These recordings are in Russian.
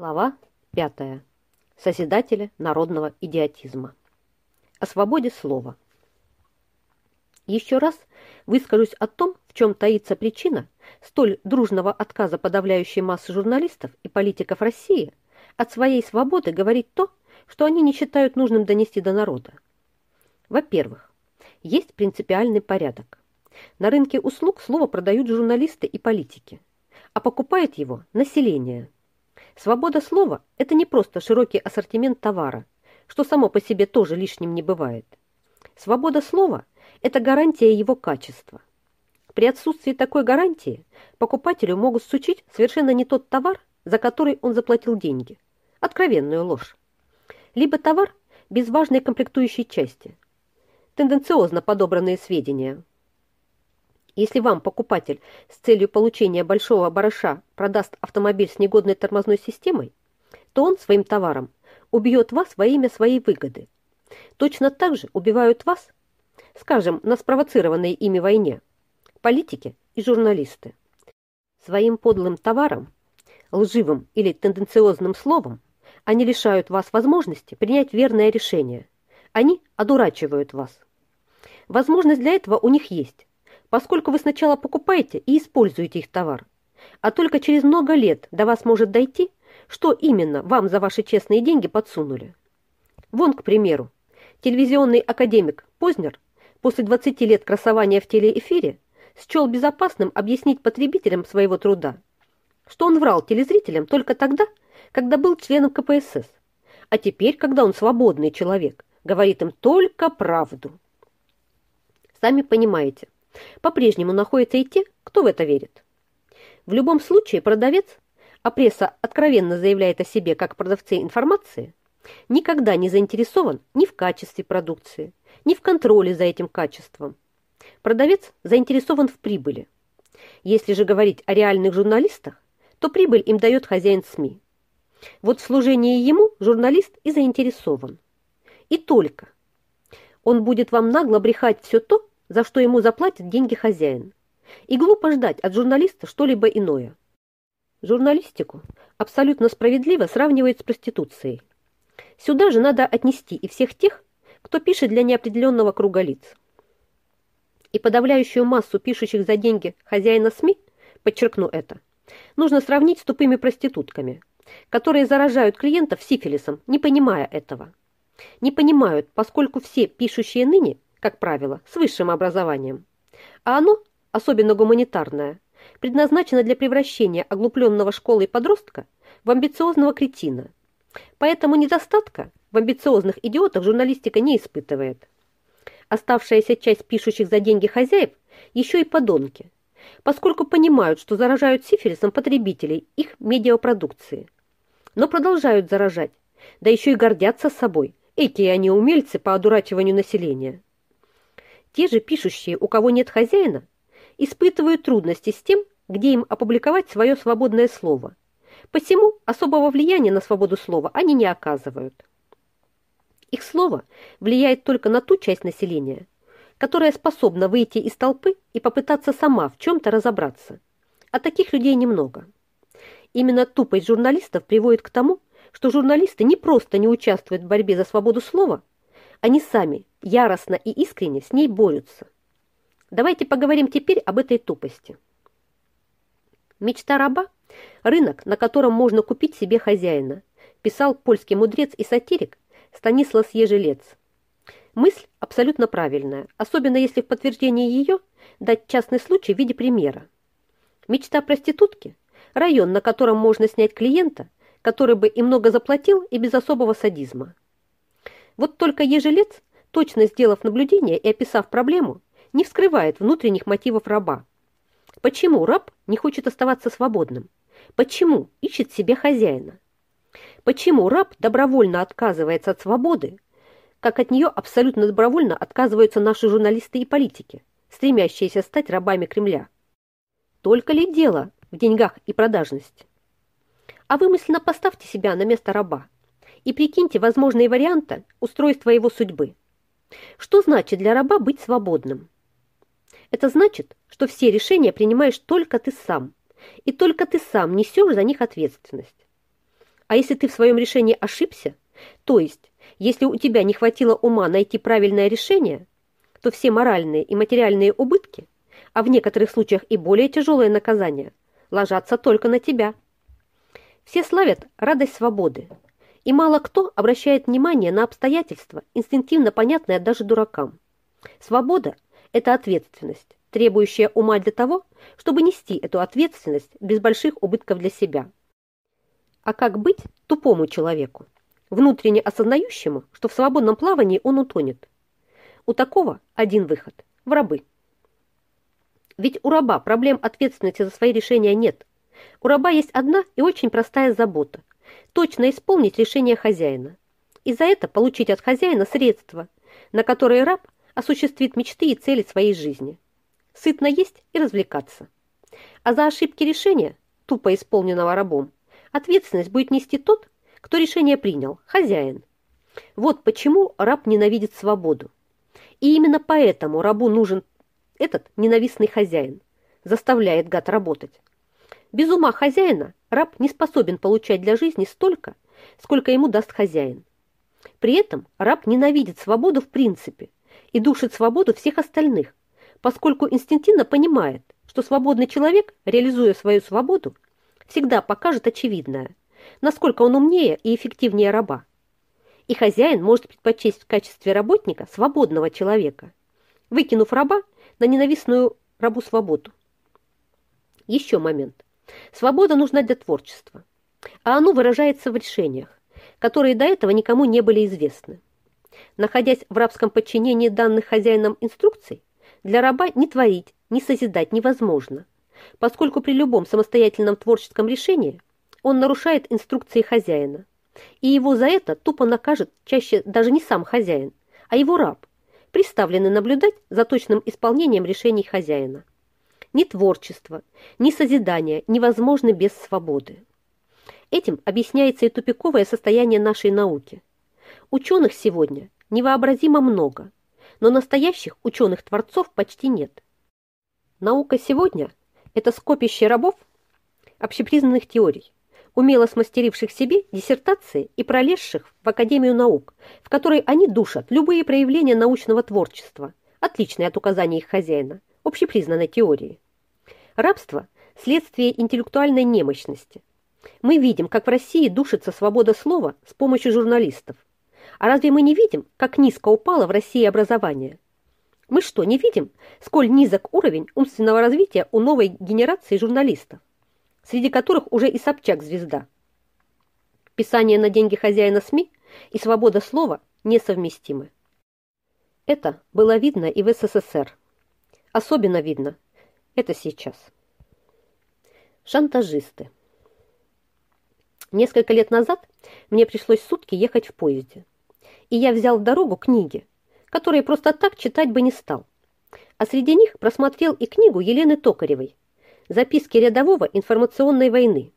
Глава пятая. Созидатели народного идиотизма. О свободе слова. Еще раз выскажусь о том, в чем таится причина столь дружного отказа подавляющей массы журналистов и политиков России от своей свободы говорить то, что они не считают нужным донести до народа. Во-первых, есть принципиальный порядок. На рынке услуг слово продают журналисты и политики, а покупает его население. Свобода слова – это не просто широкий ассортимент товара, что само по себе тоже лишним не бывает. Свобода слова – это гарантия его качества. При отсутствии такой гарантии покупателю могут сучить совершенно не тот товар, за который он заплатил деньги. Откровенную ложь. Либо товар без важной комплектующей части. Тенденциозно подобранные сведения. Если вам покупатель с целью получения большого барыша продаст автомобиль с негодной тормозной системой, то он своим товаром убьет вас во имя своей выгоды. Точно так же убивают вас, скажем, на спровоцированной ими войне, политики и журналисты. Своим подлым товаром, лживым или тенденциозным словом они лишают вас возможности принять верное решение. Они одурачивают вас. Возможность для этого у них есть, поскольку вы сначала покупаете и используете их товар, а только через много лет до вас может дойти, что именно вам за ваши честные деньги подсунули. Вон, к примеру, телевизионный академик Познер после 20 лет красования в телеэфире счел безопасным объяснить потребителям своего труда, что он врал телезрителям только тогда, когда был членом КПСС, а теперь, когда он свободный человек, говорит им только правду. Сами понимаете, по-прежнему находятся и те, кто в это верит. В любом случае продавец, а пресса откровенно заявляет о себе как продавце информации, никогда не заинтересован ни в качестве продукции, ни в контроле за этим качеством. Продавец заинтересован в прибыли. Если же говорить о реальных журналистах, то прибыль им дает хозяин СМИ. Вот в служении ему журналист и заинтересован. И только. Он будет вам нагло брехать все то, за что ему заплатит деньги хозяин. И глупо ждать от журналиста что-либо иное. Журналистику абсолютно справедливо сравнивают с проституцией. Сюда же надо отнести и всех тех, кто пишет для неопределенного круга лиц. И подавляющую массу пишущих за деньги хозяина СМИ, подчеркну это, нужно сравнить с тупыми проститутками, которые заражают клиентов сифилисом, не понимая этого. Не понимают, поскольку все пишущие ныне как правило, с высшим образованием. А оно, особенно гуманитарное, предназначено для превращения оглупленного школой подростка в амбициозного кретина. Поэтому недостатка в амбициозных идиотах журналистика не испытывает. Оставшаяся часть пишущих за деньги хозяев еще и подонки, поскольку понимают, что заражают сифилисом потребителей их медиапродукции. Но продолжают заражать, да еще и гордятся собой, эти они умельцы по одурачиванию населения. Те же пишущие, у кого нет хозяина, испытывают трудности с тем, где им опубликовать свое свободное слово. Посему особого влияния на свободу слова они не оказывают. Их слово влияет только на ту часть населения, которая способна выйти из толпы и попытаться сама в чем-то разобраться. А таких людей немного. Именно тупость журналистов приводит к тому, что журналисты не просто не участвуют в борьбе за свободу слова, они сами яростно и искренне с ней борются. Давайте поговорим теперь об этой тупости. Мечта раба – рынок, на котором можно купить себе хозяина, писал польский мудрец и сатирик Станислав Ежелец. Мысль абсолютно правильная, особенно если в подтверждение ее дать частный случай в виде примера. Мечта проститутки – район, на котором можно снять клиента, который бы и много заплатил, и без особого садизма. Вот только ежелец, точно сделав наблюдение и описав проблему, не вскрывает внутренних мотивов раба. Почему раб не хочет оставаться свободным? Почему ищет себе хозяина? Почему раб добровольно отказывается от свободы, как от нее абсолютно добровольно отказываются наши журналисты и политики, стремящиеся стать рабами Кремля? Только ли дело в деньгах и продажности? А вы мысленно поставьте себя на место раба и прикиньте возможные варианты устройства его судьбы. Что значит для раба быть свободным? Это значит, что все решения принимаешь только ты сам, и только ты сам несешь за них ответственность. А если ты в своем решении ошибся, то есть, если у тебя не хватило ума найти правильное решение, то все моральные и материальные убытки, а в некоторых случаях и более тяжелые наказания, ложатся только на тебя. Все славят радость свободы, и мало кто обращает внимание на обстоятельства, инстинктивно понятные даже дуракам. Свобода – это ответственность, требующая ума для того, чтобы нести эту ответственность без больших убытков для себя. А как быть тупому человеку, внутренне осознающему, что в свободном плавании он утонет? У такого один выход – в рабы. Ведь у раба проблем ответственности за свои решения нет. У раба есть одна и очень простая забота – точно исполнить решение хозяина. И за это получить от хозяина средства, на которые раб осуществит мечты и цели своей жизни. Сытно есть и развлекаться. А за ошибки решения, тупо исполненного рабом, ответственность будет нести тот, кто решение принял, хозяин. Вот почему раб ненавидит свободу. И именно поэтому рабу нужен этот ненавистный хозяин. Заставляет гад работать. Без ума хозяина раб не способен получать для жизни столько, сколько ему даст хозяин. При этом раб ненавидит свободу в принципе и душит свободу всех остальных, поскольку инстинктивно понимает, что свободный человек, реализуя свою свободу, всегда покажет очевидное, насколько он умнее и эффективнее раба. И хозяин может предпочесть в качестве работника свободного человека, выкинув раба на ненавистную рабу свободу. Еще момент. Свобода нужна для творчества, а оно выражается в решениях, которые до этого никому не были известны. Находясь в рабском подчинении данных хозяином инструкций, для раба не творить, не созидать невозможно, поскольку при любом самостоятельном творческом решении он нарушает инструкции хозяина, и его за это тупо накажет чаще даже не сам хозяин, а его раб, приставленный наблюдать за точным исполнением решений хозяина. Ни творчество, ни созидание невозможны без свободы. Этим объясняется и тупиковое состояние нашей науки. Ученых сегодня невообразимо много, но настоящих ученых-творцов почти нет. Наука сегодня – это скопище рабов общепризнанных теорий, умело смастеривших себе диссертации и пролезших в Академию наук, в которой они душат любые проявления научного творчества, отличные от указаний их хозяина, общепризнанной теории. Рабство – следствие интеллектуальной немощности. Мы видим, как в России душится свобода слова с помощью журналистов. А разве мы не видим, как низко упало в России образование? Мы что, не видим, сколь низок уровень умственного развития у новой генерации журналистов? среди которых уже и Собчак звезда. Писание на деньги хозяина СМИ и свобода слова несовместимы. Это было видно и в СССР. Особенно видно это сейчас. Шантажисты. Несколько лет назад мне пришлось сутки ехать в поезде. И я взял в дорогу книги, которые просто так читать бы не стал. А среди них просмотрел и книгу Елены Токаревой записки рядового информационной войны.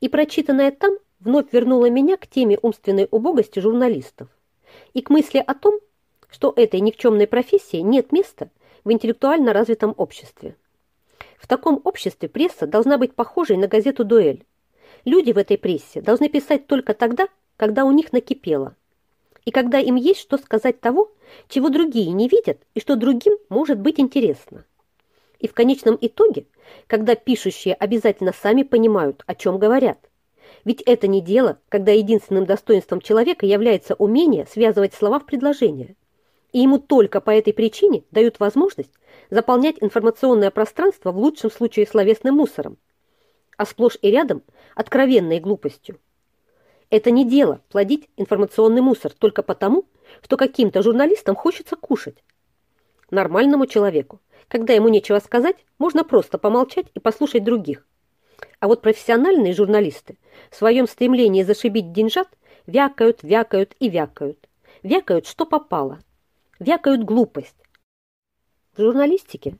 И прочитанное там вновь вернуло меня к теме умственной убогости журналистов и к мысли о том, что этой никчемной профессии нет места в интеллектуально развитом обществе. В таком обществе пресса должна быть похожей на газету «Дуэль». Люди в этой прессе должны писать только тогда, когда у них накипело, и когда им есть что сказать того, чего другие не видят и что другим может быть интересно. И в конечном итоге, когда пишущие обязательно сами понимают, о чем говорят. Ведь это не дело, когда единственным достоинством человека является умение связывать слова в предложения. И ему только по этой причине дают возможность заполнять информационное пространство в лучшем случае словесным мусором, а сплошь и рядом откровенной глупостью. Это не дело плодить информационный мусор только потому, что каким-то журналистам хочется кушать. Нормальному человеку когда ему нечего сказать, можно просто помолчать и послушать других. А вот профессиональные журналисты в своем стремлении зашибить деньжат вякают, вякают и вякают. Вякают, что попало. Вякают глупость. В журналистике,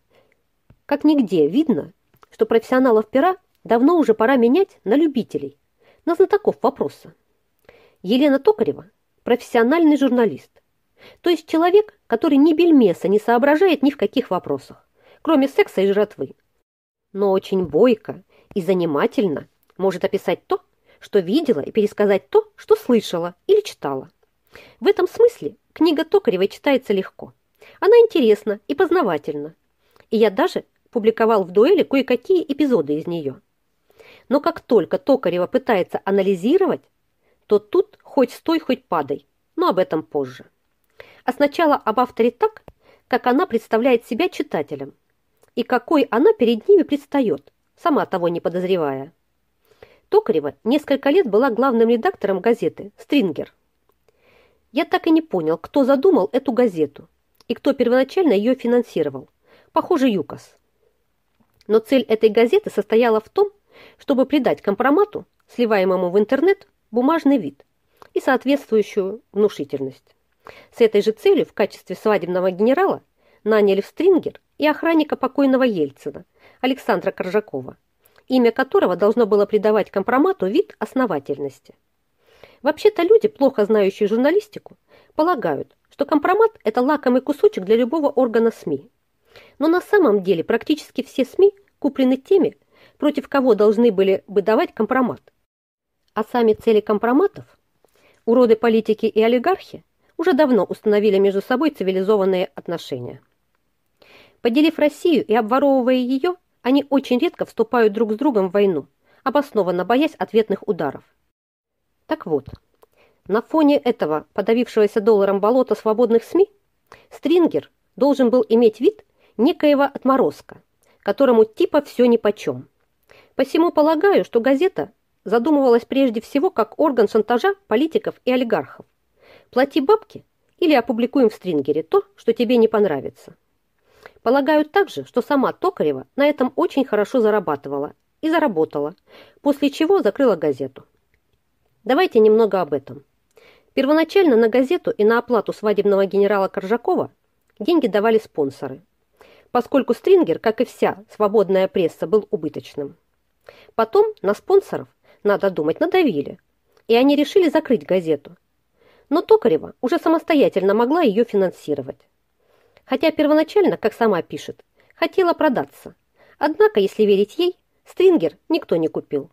как нигде, видно, что профессионалов пера давно уже пора менять на любителей, на знатоков вопроса. Елена Токарева – профессиональный журналист. То есть человек, который ни бельмеса не соображает ни в каких вопросах, кроме секса и жратвы. Но очень бойко и занимательно может описать то, что видела, и пересказать то, что слышала или читала. В этом смысле книга Токаревой читается легко. Она интересна и познавательна. И я даже публиковал в дуэли кое-какие эпизоды из нее. Но как только Токарева пытается анализировать, то тут хоть стой, хоть падай, но об этом позже. А сначала об авторе так, как она представляет себя читателям, и какой она перед ними предстает, сама того не подозревая. Токарева несколько лет была главным редактором газеты «Стрингер». Я так и не понял, кто задумал эту газету и кто первоначально ее финансировал. Похоже, ЮКОС. Но цель этой газеты состояла в том, чтобы придать компромату, сливаемому в интернет, бумажный вид и соответствующую внушительность. С этой же целью в качестве свадебного генерала наняли в Стрингер и охранника покойного Ельцина, Александра Коржакова, имя которого должно было придавать компромату вид основательности. Вообще-то люди, плохо знающие журналистику, полагают, что компромат – это лакомый кусочек для любого органа СМИ. Но на самом деле практически все СМИ куплены теми, против кого должны были бы давать компромат. А сами цели компроматов – уроды политики и олигархи – уже давно установили между собой цивилизованные отношения. Поделив Россию и обворовывая ее, они очень редко вступают друг с другом в войну, обоснованно боясь ответных ударов. Так вот, на фоне этого подавившегося долларом болота свободных СМИ Стрингер должен был иметь вид некоего отморозка, которому типа все нипочем. Посему полагаю, что газета задумывалась прежде всего как орган шантажа политиков и олигархов, Плати бабки или опубликуем в стрингере то, что тебе не понравится. Полагаю также, что сама Токарева на этом очень хорошо зарабатывала и заработала, после чего закрыла газету. Давайте немного об этом. Первоначально на газету и на оплату свадебного генерала Коржакова деньги давали спонсоры, поскольку Стрингер, как и вся свободная пресса, был убыточным. Потом на спонсоров, надо думать, надавили, и они решили закрыть газету – но Токарева уже самостоятельно могла ее финансировать. Хотя первоначально, как сама пишет, хотела продаться. Однако, если верить ей, стрингер никто не купил.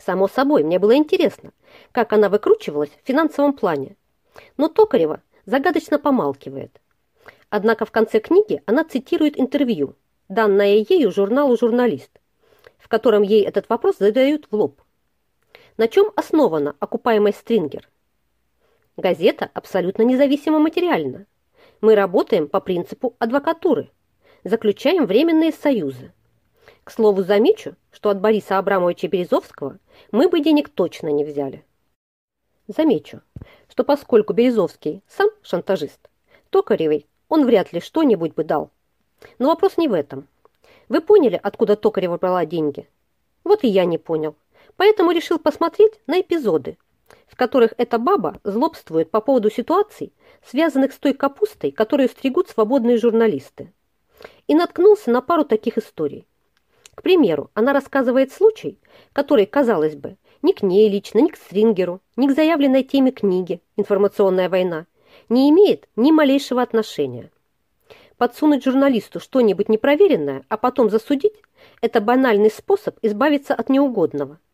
Само собой, мне было интересно, как она выкручивалась в финансовом плане. Но Токарева загадочно помалкивает. Однако в конце книги она цитирует интервью, данное ею журналу «Журналист», в котором ей этот вопрос задают в лоб. На чем основана окупаемость стрингер? Газета абсолютно независима материально. Мы работаем по принципу адвокатуры, заключаем временные союзы. К слову, замечу, что от Бориса Абрамовича Березовского мы бы денег точно не взяли. Замечу, что поскольку Березовский сам шантажист, Токаревой он вряд ли что-нибудь бы дал. Но вопрос не в этом. Вы поняли, откуда Токарева брала деньги? Вот и я не понял. Поэтому решил посмотреть на эпизоды, в которых эта баба злобствует по поводу ситуаций, связанных с той капустой, которую стригут свободные журналисты. И наткнулся на пару таких историй. К примеру, она рассказывает случай, который, казалось бы, ни к ней лично, ни к Стрингеру, ни к заявленной теме книги «Информационная война» не имеет ни малейшего отношения. Подсунуть журналисту что-нибудь непроверенное, а потом засудить – это банальный способ избавиться от неугодного –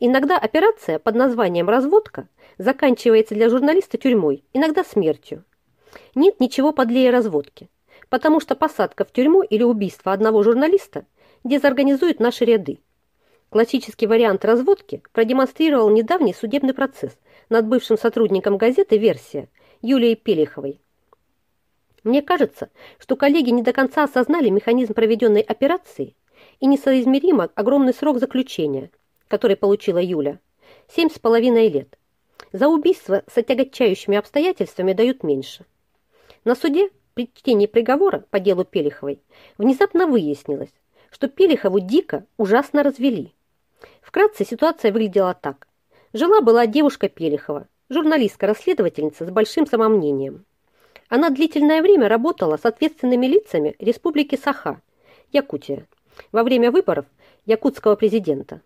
Иногда операция под названием «разводка» заканчивается для журналиста тюрьмой, иногда смертью. Нет ничего подлее разводки, потому что посадка в тюрьму или убийство одного журналиста дезорганизует наши ряды. Классический вариант разводки продемонстрировал недавний судебный процесс над бывшим сотрудником газеты «Версия» Юлией Пелиховой. Мне кажется, что коллеги не до конца осознали механизм проведенной операции и несоизмеримо огромный срок заключения – который получила Юля, семь с половиной лет. За убийство с отягчающими обстоятельствами дают меньше. На суде при чтении приговора по делу Пелиховой внезапно выяснилось, что Пелихову дико ужасно развели. Вкратце ситуация выглядела так. Жила-была девушка Пелихова, журналистка-расследовательница с большим самомнением. Она длительное время работала с ответственными лицами Республики Саха, Якутия, во время выборов якутского президента.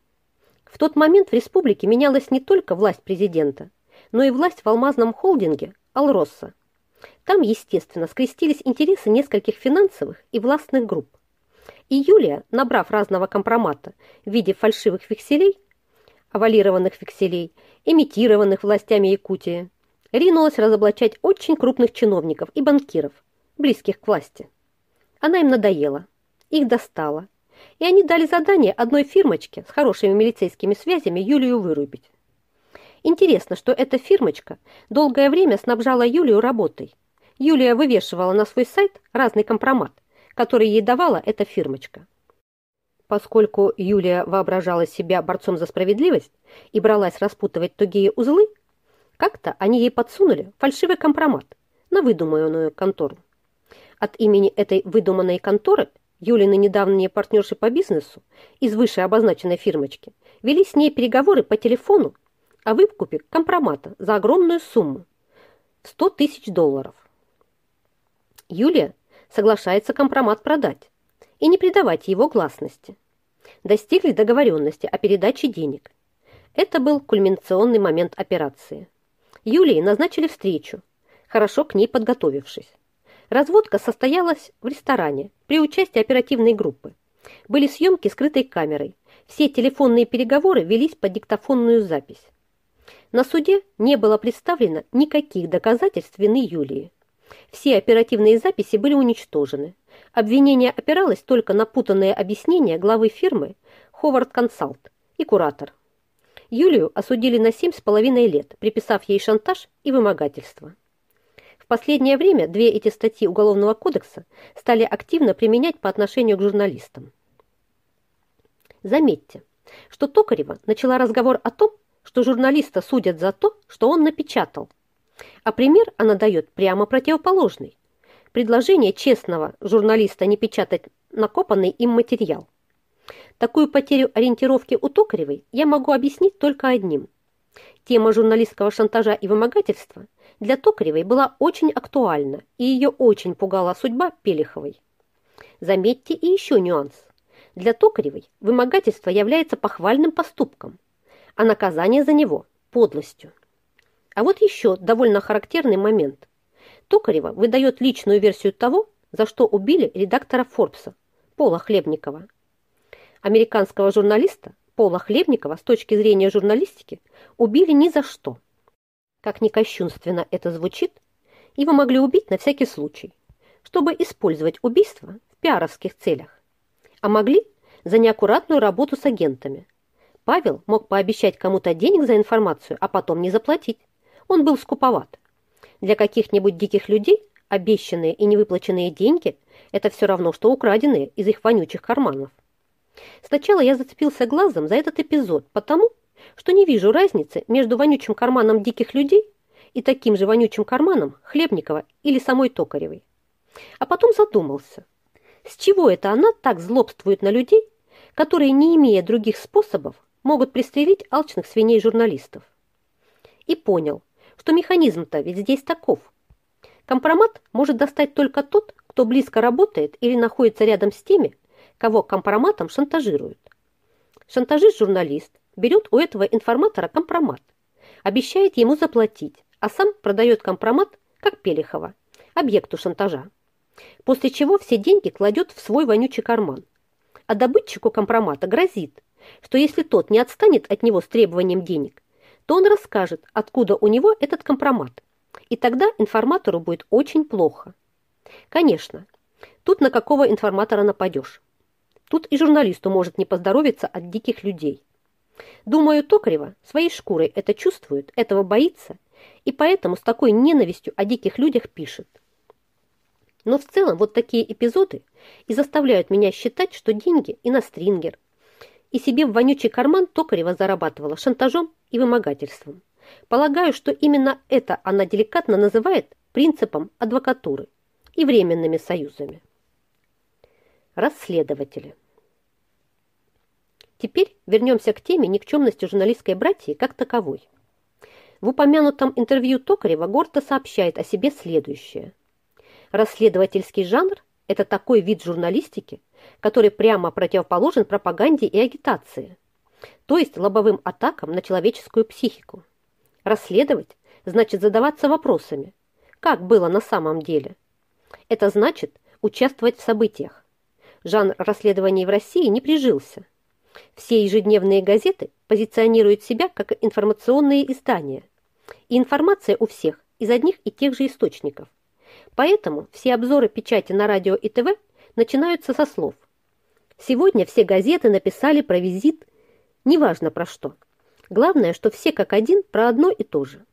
В тот момент в республике менялась не только власть президента, но и власть в алмазном холдинге «Алросса». Там, естественно, скрестились интересы нескольких финансовых и властных групп. И Юлия, набрав разного компромата в виде фальшивых векселей, овалированных векселей, имитированных властями Якутии, ринулась разоблачать очень крупных чиновников и банкиров, близких к власти. Она им надоела, их достала, и они дали задание одной фирмочке с хорошими милицейскими связями Юлию вырубить. Интересно, что эта фирмочка долгое время снабжала Юлию работой. Юлия вывешивала на свой сайт разный компромат, который ей давала эта фирмочка. Поскольку Юлия воображала себя борцом за справедливость и бралась распутывать тугие узлы, как-то они ей подсунули фальшивый компромат на выдуманную контору. От имени этой выдуманной конторы Юлины недавние партнерши по бизнесу из выше обозначенной фирмочки вели с ней переговоры по телефону о выкупе компромата за огромную сумму в 100 тысяч долларов. Юлия соглашается компромат продать и не придавать его гласности. Достигли договоренности о передаче денег. Это был кульминационный момент операции. Юлии назначили встречу, хорошо к ней подготовившись. Разводка состоялась в ресторане при участии оперативной группы. Были съемки скрытой камерой. Все телефонные переговоры велись под диктофонную запись. На суде не было представлено никаких доказательств вины Юлии. Все оперативные записи были уничтожены. Обвинение опиралось только на путанные объяснения главы фирмы Ховард Консалт и куратор. Юлию осудили на семь с половиной лет, приписав ей шантаж и вымогательство. В последнее время две эти статьи Уголовного кодекса стали активно применять по отношению к журналистам. Заметьте, что Токарева начала разговор о том, что журналиста судят за то, что он напечатал. А пример она дает прямо противоположный. Предложение честного журналиста не печатать накопанный им материал. Такую потерю ориентировки у Токаревой я могу объяснить только одним. Тема журналистского шантажа и вымогательства для Токаревой была очень актуальна, и ее очень пугала судьба Пелиховой. Заметьте и еще нюанс. Для Токаревой вымогательство является похвальным поступком, а наказание за него – подлостью. А вот еще довольно характерный момент. Токарева выдает личную версию того, за что убили редактора Форбса Пола Хлебникова. Американского журналиста Пола Хлебникова с точки зрения журналистики убили ни за что – как ни кощунственно это звучит, его могли убить на всякий случай, чтобы использовать убийство в пиаровских целях, а могли за неаккуратную работу с агентами. Павел мог пообещать кому-то денег за информацию, а потом не заплатить. Он был скуповат. Для каких-нибудь диких людей обещанные и невыплаченные деньги – это все равно, что украденные из их вонючих карманов. Сначала я зацепился глазом за этот эпизод, потому что не вижу разницы между вонючим карманом диких людей и таким же вонючим карманом Хлебникова или самой Токаревой. А потом задумался, с чего это она так злобствует на людей, которые, не имея других способов, могут пристрелить алчных свиней журналистов. И понял, что механизм-то ведь здесь таков. Компромат может достать только тот, кто близко работает или находится рядом с теми, кого компроматом шантажируют. Шантажист-журналист берет у этого информатора компромат, обещает ему заплатить, а сам продает компромат, как Пелехова, объекту шантажа. После чего все деньги кладет в свой вонючий карман. А добытчику компромата грозит, что если тот не отстанет от него с требованием денег, то он расскажет, откуда у него этот компромат. И тогда информатору будет очень плохо. Конечно, тут на какого информатора нападешь. Тут и журналисту может не поздоровиться от диких людей. Думаю, Токарева своей шкурой это чувствует, этого боится, и поэтому с такой ненавистью о диких людях пишет. Но в целом вот такие эпизоды и заставляют меня считать, что деньги и на стрингер, и себе в вонючий карман Токарева зарабатывала шантажом и вымогательством. Полагаю, что именно это она деликатно называет принципом адвокатуры и временными союзами. Расследователи. Теперь вернемся к теме никчемности журналистской братьи как таковой. В упомянутом интервью Токарева гордо сообщает о себе следующее. Расследовательский жанр – это такой вид журналистики, который прямо противоположен пропаганде и агитации, то есть лобовым атакам на человеческую психику. Расследовать – значит задаваться вопросами, как было на самом деле. Это значит участвовать в событиях. Жанр расследований в России не прижился – Все ежедневные газеты позиционируют себя как информационные издания. И информация у всех из одних и тех же источников. Поэтому все обзоры печати на радио и ТВ начинаются со слов. Сегодня все газеты написали про визит, неважно про что. Главное, что все как один про одно и то же.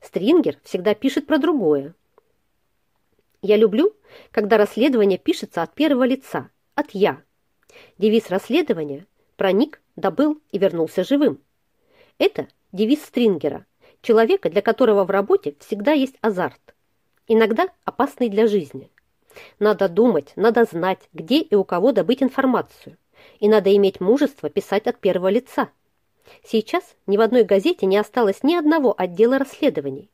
Стрингер всегда пишет про другое. Я люблю, когда расследование пишется от первого лица, от «я». Девиз расследования «Проник, добыл и вернулся живым». Это девиз Стрингера, человека, для которого в работе всегда есть азарт, иногда опасный для жизни. Надо думать, надо знать, где и у кого добыть информацию, и надо иметь мужество писать от первого лица. Сейчас ни в одной газете не осталось ни одного отдела расследований,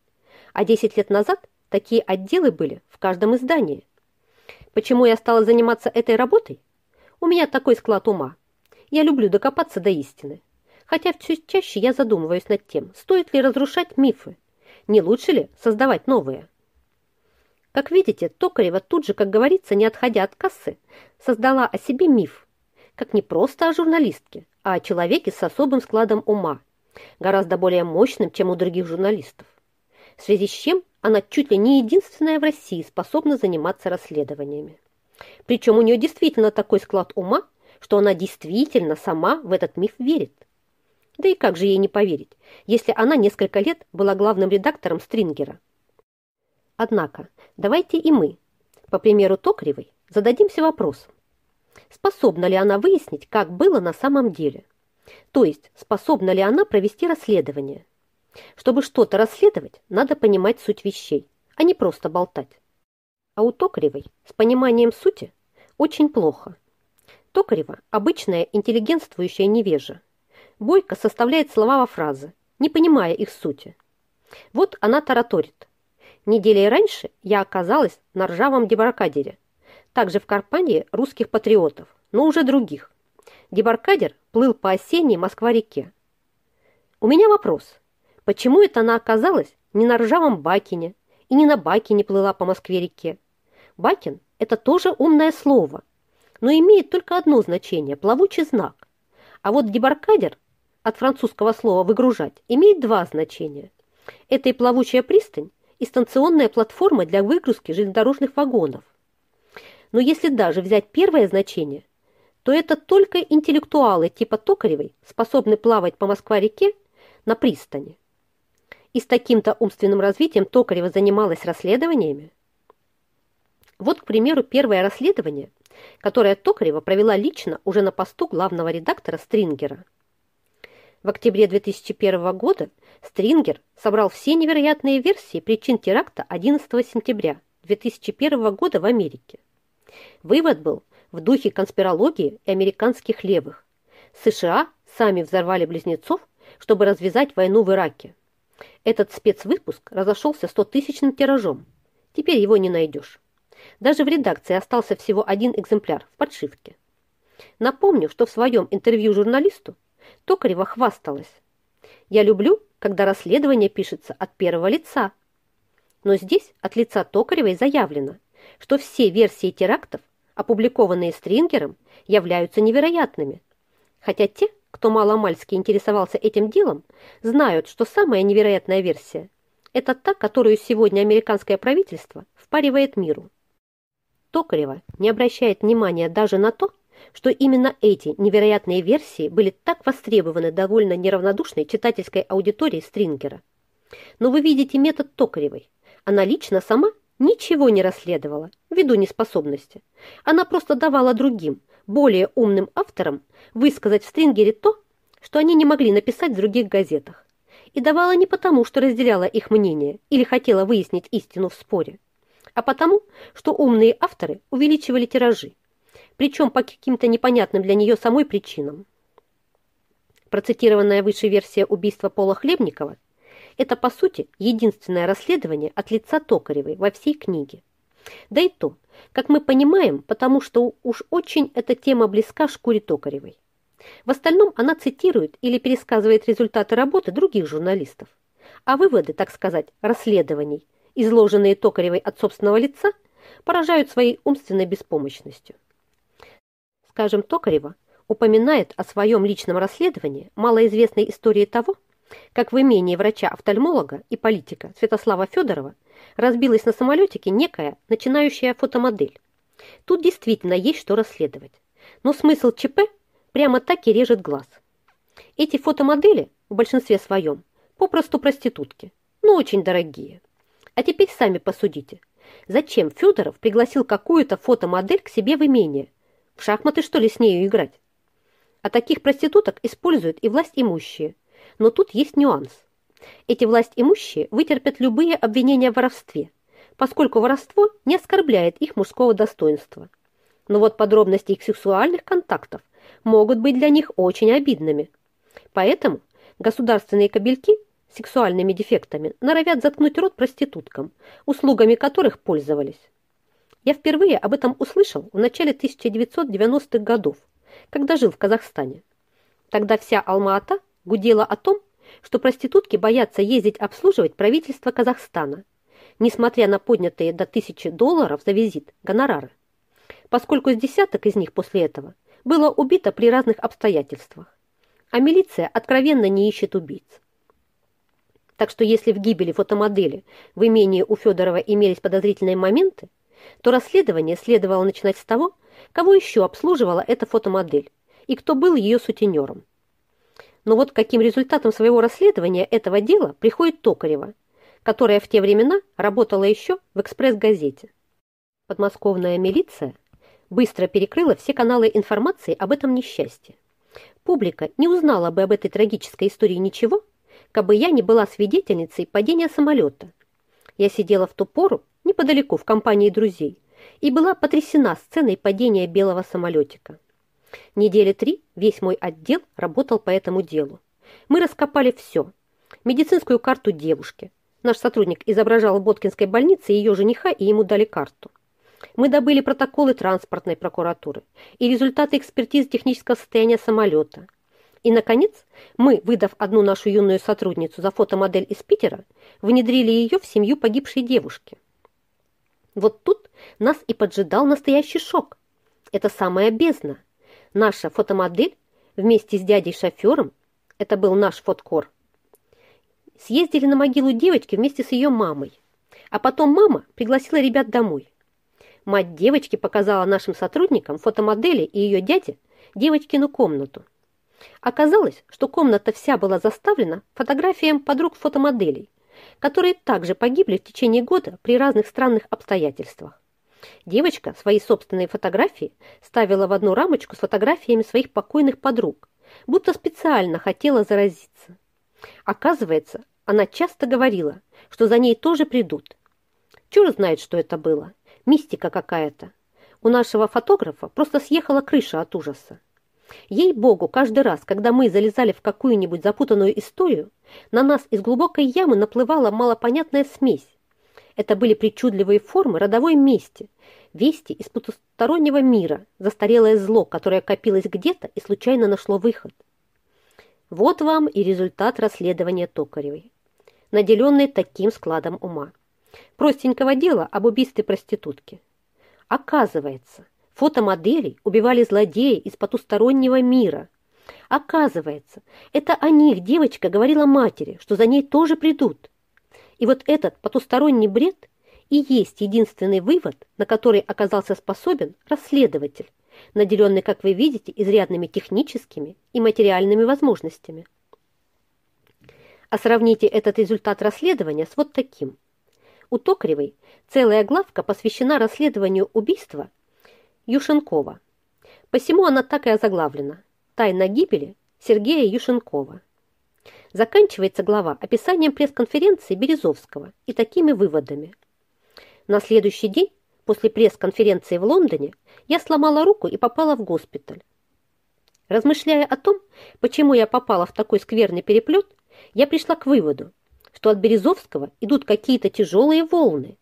а 10 лет назад такие отделы были в каждом издании. Почему я стала заниматься этой работой? У меня такой склад ума. Я люблю докопаться до истины. Хотя все чаще я задумываюсь над тем, стоит ли разрушать мифы, не лучше ли создавать новые. Как видите, Токарева тут же, как говорится, не отходя от кассы, создала о себе миф, как не просто о журналистке, а о человеке с особым складом ума, гораздо более мощным, чем у других журналистов. В связи с чем она чуть ли не единственная в России способна заниматься расследованиями. Причем у нее действительно такой склад ума, что она действительно сама в этот миф верит. Да и как же ей не поверить, если она несколько лет была главным редактором Стрингера. Однако, давайте и мы, по примеру Токаревой, зададимся вопросом, способна ли она выяснить, как было на самом деле. То есть, способна ли она провести расследование. Чтобы что-то расследовать, надо понимать суть вещей, а не просто болтать. А у Токаревой с пониманием сути очень плохо. Токарева – обычная интеллигентствующая невежа. Бойко составляет слова во фразы, не понимая их сути. Вот она тараторит. Неделей раньше я оказалась на ржавом дебаркадере, также в компании русских патриотов, но уже других. Дебаркадер плыл по осенней Москва-реке. У меня вопрос. Почему это она оказалась не на ржавом Бакине и не на Бакине плыла по Москве-реке? Бакин – это тоже умное слово, но имеет только одно значение – плавучий знак. А вот дебаркадер от французского слова «выгружать» имеет два значения. Это и плавучая пристань, и станционная платформа для выгрузки железнодорожных вагонов. Но если даже взять первое значение, то это только интеллектуалы типа Токаревой способны плавать по Москва-реке на пристани. И с таким-то умственным развитием Токарева занималась расследованиями. Вот, к примеру, первое расследование, которое Токарева провела лично уже на посту главного редактора Стрингера. В октябре 2001 года Стрингер собрал все невероятные версии причин теракта 11 сентября 2001 года в Америке. Вывод был в духе конспирологии и американских левых. США сами взорвали близнецов, чтобы развязать войну в Ираке. Этот спецвыпуск разошелся 100-тысячным тиражом. Теперь его не найдешь. Даже в редакции остался всего один экземпляр в подшивке. Напомню, что в своем интервью журналисту Токарева хвасталась. «Я люблю, когда расследование пишется от первого лица». Но здесь от лица Токаревой заявлено, что все версии терактов, опубликованные Стрингером, являются невероятными. Хотя те, кто маломальски интересовался этим делом, знают, что самая невероятная версия – это та, которую сегодня американское правительство впаривает миру. Токарева не обращает внимания даже на то, что именно эти невероятные версии были так востребованы довольно неравнодушной читательской аудиторией Стрингера. Но вы видите метод Токаревой. Она лично сама ничего не расследовала ввиду неспособности. Она просто давала другим, более умным авторам высказать в Стрингере то, что они не могли написать в других газетах. И давала не потому, что разделяла их мнение или хотела выяснить истину в споре, а потому, что умные авторы увеличивали тиражи, причем по каким-то непонятным для нее самой причинам. Процитированная выше версия убийства Пола Хлебникова это, по сути, единственное расследование от лица Токаревой во всей книге. Да и то, как мы понимаем, потому что уж очень эта тема близка шкуре Токаревой. В остальном она цитирует или пересказывает результаты работы других журналистов. А выводы, так сказать, расследований, изложенные Токаревой от собственного лица, поражают своей умственной беспомощностью. Скажем, Токарева упоминает о своем личном расследовании малоизвестной истории того, как в имении врача-офтальмолога и политика Святослава Федорова разбилась на самолетике некая начинающая фотомодель. Тут действительно есть что расследовать. Но смысл ЧП прямо так и режет глаз. Эти фотомодели в большинстве своем попросту проститутки, но очень дорогие. А теперь сами посудите. Зачем Федоров пригласил какую-то фотомодель к себе в имение? Шахматы, что ли, с нею играть? А таких проституток используют и власть имущие. Но тут есть нюанс. Эти власть имущие вытерпят любые обвинения в воровстве, поскольку воровство не оскорбляет их мужского достоинства. Но вот подробности их сексуальных контактов могут быть для них очень обидными. Поэтому государственные кабельки с сексуальными дефектами норовят заткнуть рот проституткам, услугами которых пользовались. Я впервые об этом услышал в начале 1990-х годов, когда жил в Казахстане. Тогда вся Алма-Ата гудела о том, что проститутки боятся ездить обслуживать правительство Казахстана, несмотря на поднятые до тысячи долларов за визит гонорары, поскольку с десяток из них после этого было убито при разных обстоятельствах, а милиция откровенно не ищет убийц. Так что если в гибели фотомодели в имении у Федорова имелись подозрительные моменты, то расследование следовало начинать с того, кого еще обслуживала эта фотомодель и кто был ее сутенером. Но вот каким результатом своего расследования этого дела приходит Токарева, которая в те времена работала еще в «Экспресс-газете». Подмосковная милиция быстро перекрыла все каналы информации об этом несчастье. Публика не узнала бы об этой трагической истории ничего, кабы я не была свидетельницей падения самолета. Я сидела в ту пору неподалеку в компании друзей и была потрясена сценой падения белого самолетика. Недели три весь мой отдел работал по этому делу. Мы раскопали все. Медицинскую карту девушки. Наш сотрудник изображал в Боткинской больнице ее жениха, и ему дали карту. Мы добыли протоколы транспортной прокуратуры и результаты экспертиз технического состояния самолета. И, наконец, мы, выдав одну нашу юную сотрудницу за фотомодель из Питера, внедрили ее в семью погибшей девушки. Вот тут нас и поджидал настоящий шок. Это самая бездна. Наша фотомодель вместе с дядей-шофером, это был наш фоткор, съездили на могилу девочки вместе с ее мамой. А потом мама пригласила ребят домой. Мать девочки показала нашим сотрудникам фотомодели и ее дяде девочкину комнату. Оказалось, что комната вся была заставлена фотографиями подруг фотомоделей, которые также погибли в течение года при разных странных обстоятельствах. Девочка свои собственные фотографии ставила в одну рамочку с фотографиями своих покойных подруг, будто специально хотела заразиться. Оказывается, она часто говорила, что за ней тоже придут. Чур знает, что это было. Мистика какая-то. У нашего фотографа просто съехала крыша от ужаса. Ей-богу, каждый раз, когда мы залезали в какую-нибудь запутанную историю, на нас из глубокой ямы наплывала малопонятная смесь. Это были причудливые формы родовой мести, вести из потустороннего мира, застарелое зло, которое копилось где-то и случайно нашло выход. Вот вам и результат расследования Токаревой, наделенной таким складом ума. Простенького дела об убийстве проститутки. Оказывается, Фотомоделей убивали злодеи из потустороннего мира. Оказывается, это о них девочка говорила матери, что за ней тоже придут. И вот этот потусторонний бред и есть единственный вывод, на который оказался способен расследователь, наделенный, как вы видите, изрядными техническими и материальными возможностями. А сравните этот результат расследования с вот таким. У Токаревой целая главка посвящена расследованию убийства Юшенкова. Посему она так и озаглавлена «Тайна гибели Сергея Юшенкова». Заканчивается глава описанием пресс-конференции Березовского и такими выводами. На следующий день после пресс-конференции в Лондоне я сломала руку и попала в госпиталь. Размышляя о том, почему я попала в такой скверный переплет, я пришла к выводу, что от Березовского идут какие-то тяжелые волны,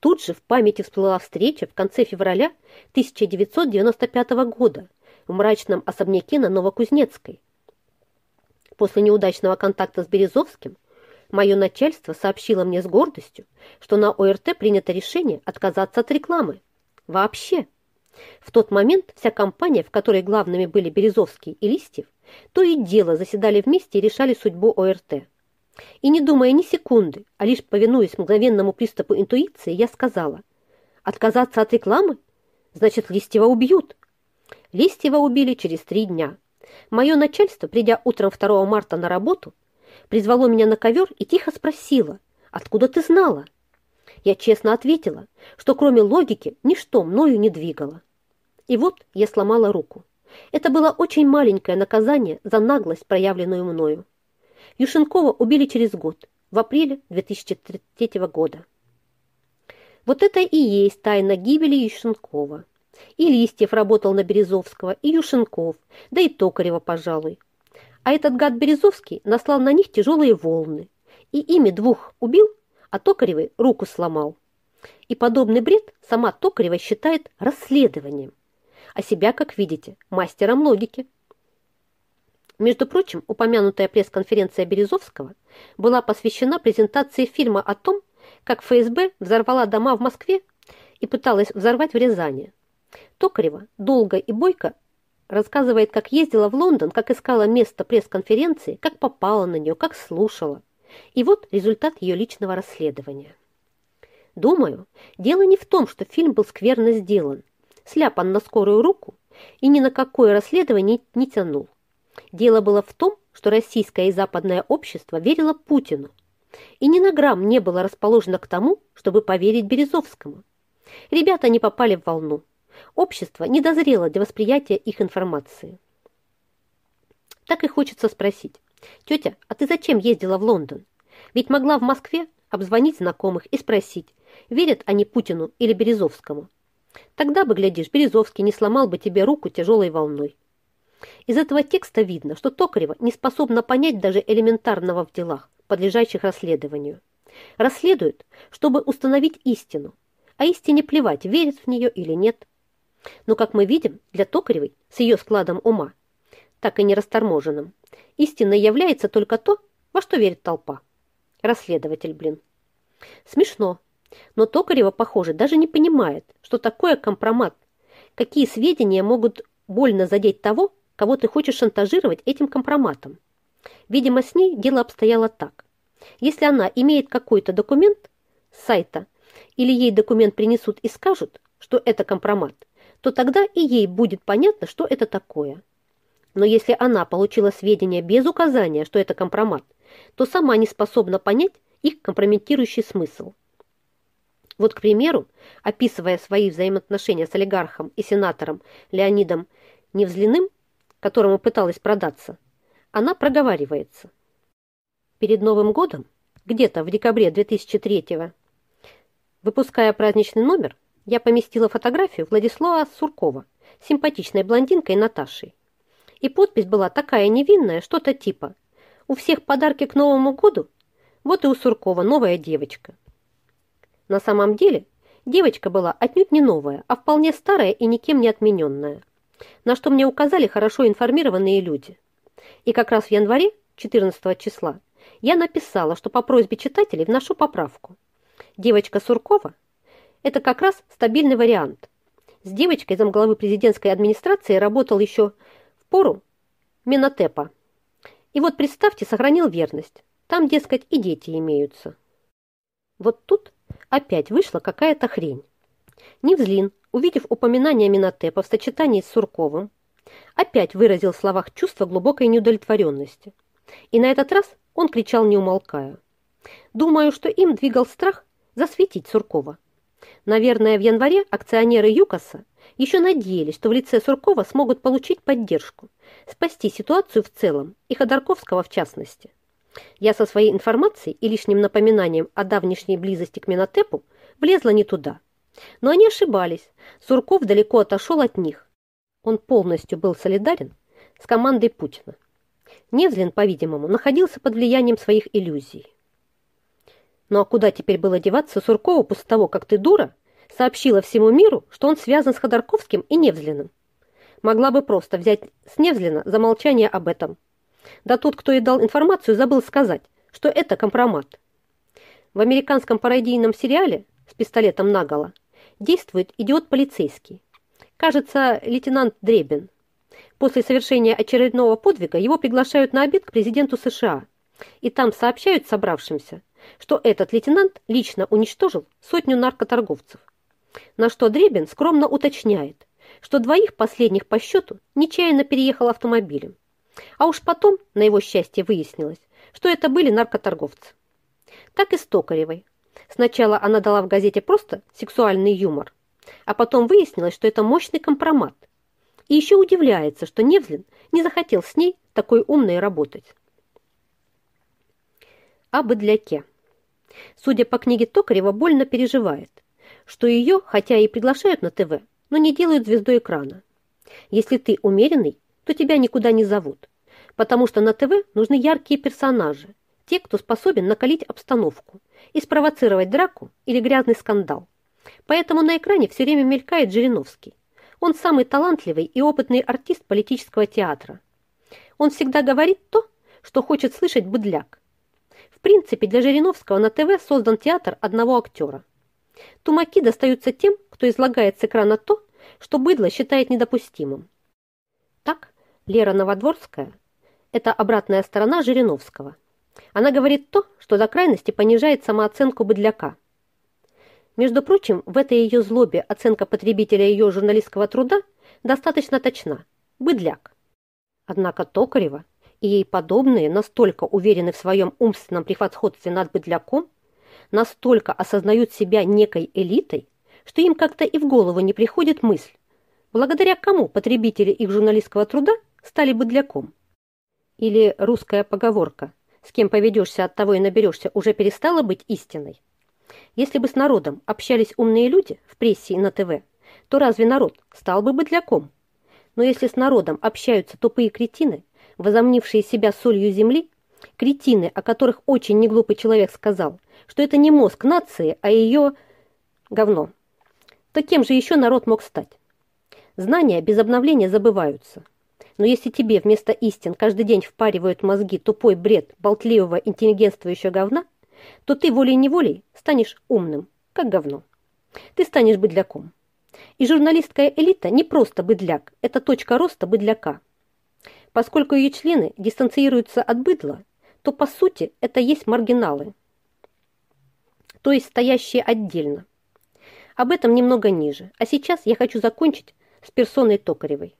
Тут же в памяти всплыла встреча в конце февраля 1995 года в мрачном особняке на Новокузнецкой. После неудачного контакта с Березовским мое начальство сообщило мне с гордостью, что на ОРТ принято решение отказаться от рекламы. Вообще. В тот момент вся компания, в которой главными были Березовский и Листьев, то и дело заседали вместе и решали судьбу ОРТ. И не думая ни секунды, а лишь повинуясь мгновенному приступу интуиции, я сказала, «Отказаться от рекламы? Значит, Листьева убьют». Листьева убили через три дня. Мое начальство, придя утром 2 марта на работу, призвало меня на ковер и тихо спросило, «Откуда ты знала?» Я честно ответила, что кроме логики ничто мною не двигало. И вот я сломала руку. Это было очень маленькое наказание за наглость, проявленную мною. Юшенкова убили через год, в апреле 2003 года. Вот это и есть тайна гибели Юшенкова. И Листьев работал на Березовского, и Юшенков, да и Токарева, пожалуй. А этот гад Березовский наслал на них тяжелые волны. И ими двух убил, а Токаревой руку сломал. И подобный бред сама Токарева считает расследованием. А себя, как видите, мастером логики. Между прочим, упомянутая пресс-конференция Березовского была посвящена презентации фильма о том, как ФСБ взорвала дома в Москве и пыталась взорвать в Рязани. Токарева долго и бойко рассказывает, как ездила в Лондон, как искала место пресс-конференции, как попала на нее, как слушала. И вот результат ее личного расследования. Думаю, дело не в том, что фильм был скверно сделан, сляпан на скорую руку и ни на какое расследование не тянул. Дело было в том, что российское и западное общество верило Путину, и ни на грамм не было расположено к тому, чтобы поверить Березовскому. Ребята не попали в волну. Общество не дозрело для восприятия их информации. Так и хочется спросить, «Тетя, а ты зачем ездила в Лондон? Ведь могла в Москве обзвонить знакомых и спросить, верят они Путину или Березовскому. Тогда бы, глядишь, Березовский не сломал бы тебе руку тяжелой волной». Из этого текста видно, что Токарева не способна понять даже элементарного в делах, подлежащих расследованию. Расследуют, чтобы установить истину, а истине плевать, верят в нее или нет. Но, как мы видим, для Токаревой с ее складом ума, так и не расторможенным, истиной является только то, во что верит толпа. Расследователь, блин. Смешно, но Токарева, похоже, даже не понимает, что такое компромат, какие сведения могут больно задеть того, кого ты хочешь шантажировать этим компроматом. Видимо, с ней дело обстояло так. Если она имеет какой-то документ с сайта, или ей документ принесут и скажут, что это компромат, то тогда и ей будет понятно, что это такое. Но если она получила сведения без указания, что это компромат, то сама не способна понять их компрометирующий смысл. Вот, к примеру, описывая свои взаимоотношения с олигархом и сенатором Леонидом Невзлиным, которому пыталась продаться, она проговаривается. Перед Новым годом, где-то в декабре 2003 выпуская праздничный номер, я поместила фотографию Владислава Суркова, симпатичной блондинкой Наташей. И подпись была такая невинная, что-то типа «У всех подарки к Новому году, вот и у Суркова новая девочка». На самом деле девочка была отнюдь не новая, а вполне старая и никем не отмененная, на что мне указали хорошо информированные люди. И как раз в январе, 14 числа, я написала, что по просьбе читателей вношу поправку. Девочка Суркова это как раз стабильный вариант. С девочкой замглавы президентской администрации работал еще в пору Минотепа. И вот представьте, сохранил верность. Там, дескать, и дети имеются. Вот тут опять вышла какая-то хрень. Невзлин, увидев упоминание Минотепа в сочетании с Сурковым, опять выразил в словах чувство глубокой неудовлетворенности. И на этот раз он кричал не умолкая. Думаю, что им двигал страх засветить Суркова. Наверное, в январе акционеры ЮКОСа еще надеялись, что в лице Суркова смогут получить поддержку, спасти ситуацию в целом и Ходорковского в частности. Я со своей информацией и лишним напоминанием о давнешней близости к Минотепу влезла не туда. Но они ошибались. Сурков далеко отошел от них. Он полностью был солидарен с командой Путина. Невзлин, по-видимому, находился под влиянием своих иллюзий. Ну а куда теперь было деваться Суркову после того, как ты, дура, сообщила всему миру, что он связан с Ходорковским и Невзлиным? Могла бы просто взять с Невзлина за молчание об этом. Да тот, кто ей дал информацию, забыл сказать, что это компромат. В американском пародийном сериале с пистолетом наголо действует идиот-полицейский, Кажется, лейтенант Дребин. После совершения очередного подвига его приглашают на обед к президенту США, и там сообщают собравшимся, что этот лейтенант лично уничтожил сотню наркоторговцев. На что Дребин скромно уточняет, что двоих последних по счету нечаянно переехал автомобилем. А уж потом, на его счастье, выяснилось, что это были наркоторговцы. Так и с Токаревой. Сначала она дала в газете просто сексуальный юмор, а потом выяснилось, что это мощный компромат. И еще удивляется, что Невзлин не захотел с ней такой умной работать. О быдляке. Судя по книге Токарева, больно переживает, что ее, хотя и приглашают на ТВ, но не делают звездой экрана. Если ты умеренный, то тебя никуда не зовут, потому что на ТВ нужны яркие персонажи, те, кто способен накалить обстановку и спровоцировать драку или грязный скандал. Поэтому на экране все время мелькает Жириновский. Он самый талантливый и опытный артист политического театра. Он всегда говорит то, что хочет слышать быдляк. В принципе, для Жириновского на ТВ создан театр одного актера. Тумаки достаются тем, кто излагает с экрана то, что быдло считает недопустимым. Так, Лера Новодворская – это обратная сторона Жириновского. Она говорит то, что до крайности понижает самооценку быдляка. Между прочим, в этой ее злобе оценка потребителя ее журналистского труда достаточно точна – быдляк. Однако Токарева и ей подобные настолько уверены в своем умственном превосходстве над быдляком, настолько осознают себя некой элитой, что им как-то и в голову не приходит мысль, благодаря кому потребители их журналистского труда стали быдляком. Или русская поговорка «С кем поведешься, от того и наберешься» уже перестала быть истиной. Если бы с народом общались умные люди в прессе и на ТВ, то разве народ стал бы быдляком? Но если с народом общаются тупые кретины, возомнившие себя солью земли, кретины, о которых очень неглупый человек сказал, что это не мозг нации, а ее говно. То кем же еще народ мог стать? Знания без обновления забываются. Но если тебе вместо истин каждый день впаривают мозги тупой бред болтливого интеллигентствующего говна, то ты волей-неволей станешь умным, как говно. Ты станешь быдляком. И журналистская элита не просто быдляк, это точка роста быдляка. Поскольку ее члены дистанцируются от быдла, то по сути это есть маргиналы, то есть стоящие отдельно. Об этом немного ниже, а сейчас я хочу закончить с персоной Токаревой.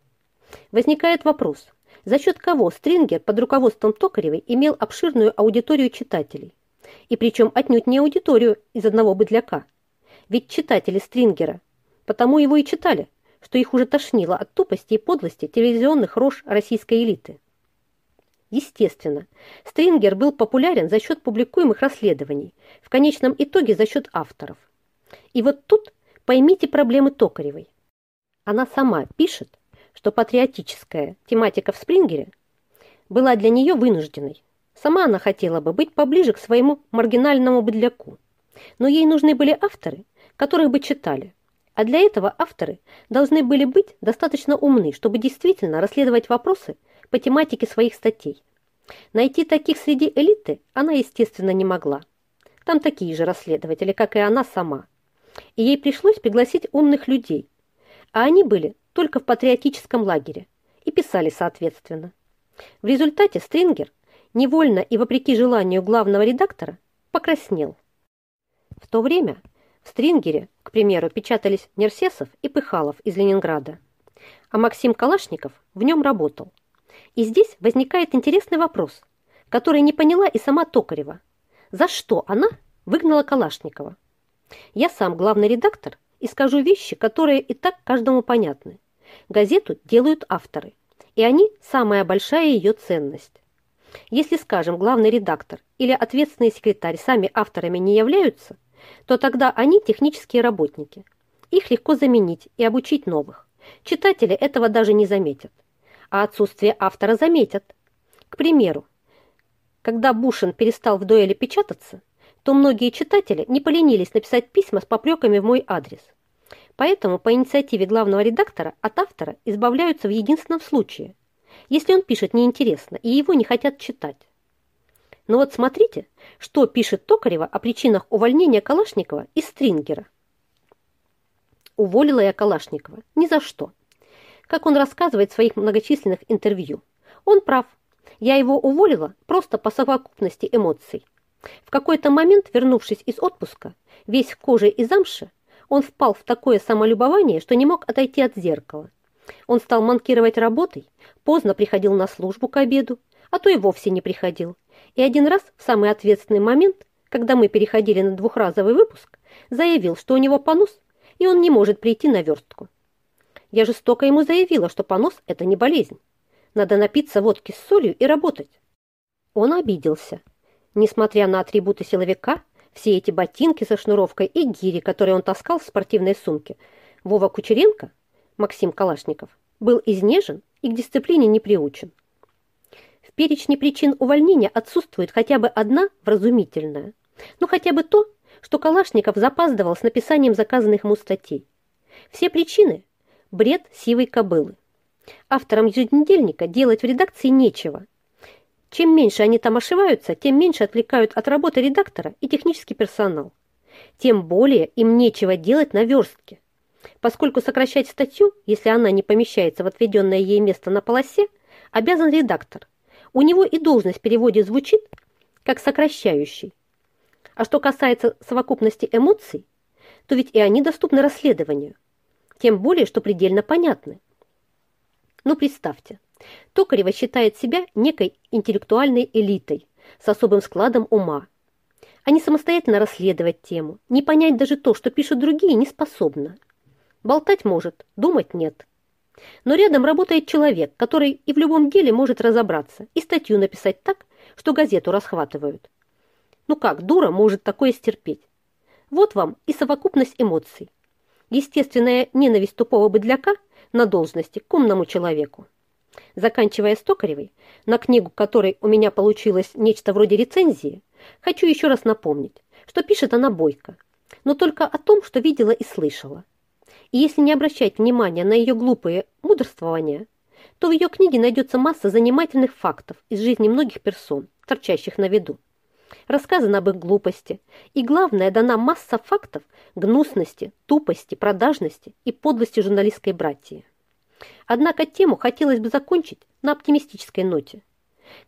Возникает вопрос, за счет кого Стрингер под руководством Токаревой имел обширную аудиторию читателей? И причем отнюдь не аудиторию из одного быдляка. Ведь читатели Стрингера, потому его и читали, что их уже тошнило от тупости и подлости телевизионных рож российской элиты. Естественно, Стрингер был популярен за счет публикуемых расследований, в конечном итоге за счет авторов. И вот тут поймите проблемы Токаревой. Она сама пишет, что патриотическая тематика в Спрингере была для нее вынужденной. Сама она хотела бы быть поближе к своему маргинальному быдляку. Но ей нужны были авторы, которых бы читали. А для этого авторы должны были быть достаточно умны, чтобы действительно расследовать вопросы по тематике своих статей. Найти таких среди элиты она, естественно, не могла. Там такие же расследователи, как и она сама. И ей пришлось пригласить умных людей. А они были только в патриотическом лагере и писали соответственно. В результате Стрингер невольно и вопреки желанию главного редактора покраснел. В то время в Стрингере, к примеру, печатались Нерсесов и Пыхалов из Ленинграда, а Максим Калашников в нем работал. И здесь возникает интересный вопрос, который не поняла и сама Токарева. За что она выгнала Калашникова? Я сам главный редактор и скажу вещи, которые и так каждому понятны. Газету делают авторы, и они самая большая ее ценность. Если, скажем, главный редактор или ответственный секретарь сами авторами не являются, то тогда они технические работники. Их легко заменить и обучить новых. Читатели этого даже не заметят а отсутствие автора заметят. К примеру, когда Бушин перестал в дуэли печататься, то многие читатели не поленились написать письма с попреками в мой адрес. Поэтому по инициативе главного редактора от автора избавляются в единственном случае, если он пишет неинтересно и его не хотят читать. Но вот смотрите, что пишет Токарева о причинах увольнения Калашникова из Стрингера. уволила я Калашникова. Ни за что. Как он рассказывает в своих многочисленных интервью. Он прав. Я его уволила просто по совокупности эмоций. В какой-то момент, вернувшись из отпуска, весь в коже и замше, он впал в такое самолюбование, что не мог отойти от зеркала. Он стал манкировать работой, поздно приходил на службу к обеду, а то и вовсе не приходил. И один раз, в самый ответственный момент, когда мы переходили на двухразовый выпуск, заявил, что у него понос, и он не может прийти на верстку. Я жестоко ему заявила, что понос – это не болезнь. Надо напиться водки с солью и работать. Он обиделся. Несмотря на атрибуты силовика, все эти ботинки со шнуровкой и гири, которые он таскал в спортивной сумке, Вова Кучеренко, Максим Калашников, был изнежен и к дисциплине не приучен. В перечне причин увольнения отсутствует хотя бы одна вразумительная. Ну, хотя бы то, что Калашников запаздывал с написанием заказанных ему статей. Все причины – бред сивой кобылы. Авторам еженедельника делать в редакции нечего. Чем меньше они там ошиваются, тем меньше отвлекают от работы редактора и технический персонал. Тем более им нечего делать на верстке. Поскольку сокращать статью, если она не помещается в отведенное ей место на полосе, обязан редактор. У него и должность в переводе звучит как сокращающий. А что касается совокупности эмоций, то ведь и они доступны расследованию. Тем более, что предельно понятны. Ну, представьте, Токарева считает себя некой интеллектуальной элитой с особым складом ума. А не самостоятельно расследовать тему, не понять даже то, что пишут другие, не способна. Болтать может, думать нет. Но рядом работает человек, который и в любом деле может разобраться и статью написать так, что газету расхватывают. Ну как, дура может такое стерпеть? Вот вам и совокупность эмоций. Естественная ненависть тупого быдляка на должности к умному человеку. Заканчивая Стокаревой, на книгу которой у меня получилось нечто вроде рецензии, хочу еще раз напомнить, что пишет она бойко, но только о том, что видела и слышала. И если не обращать внимания на ее глупые мудрствования, то в ее книге найдется масса занимательных фактов из жизни многих персон, торчащих на виду рассказано об их глупости, и главное, дана масса фактов гнусности, тупости, продажности и подлости журналистской братьи. Однако тему хотелось бы закончить на оптимистической ноте.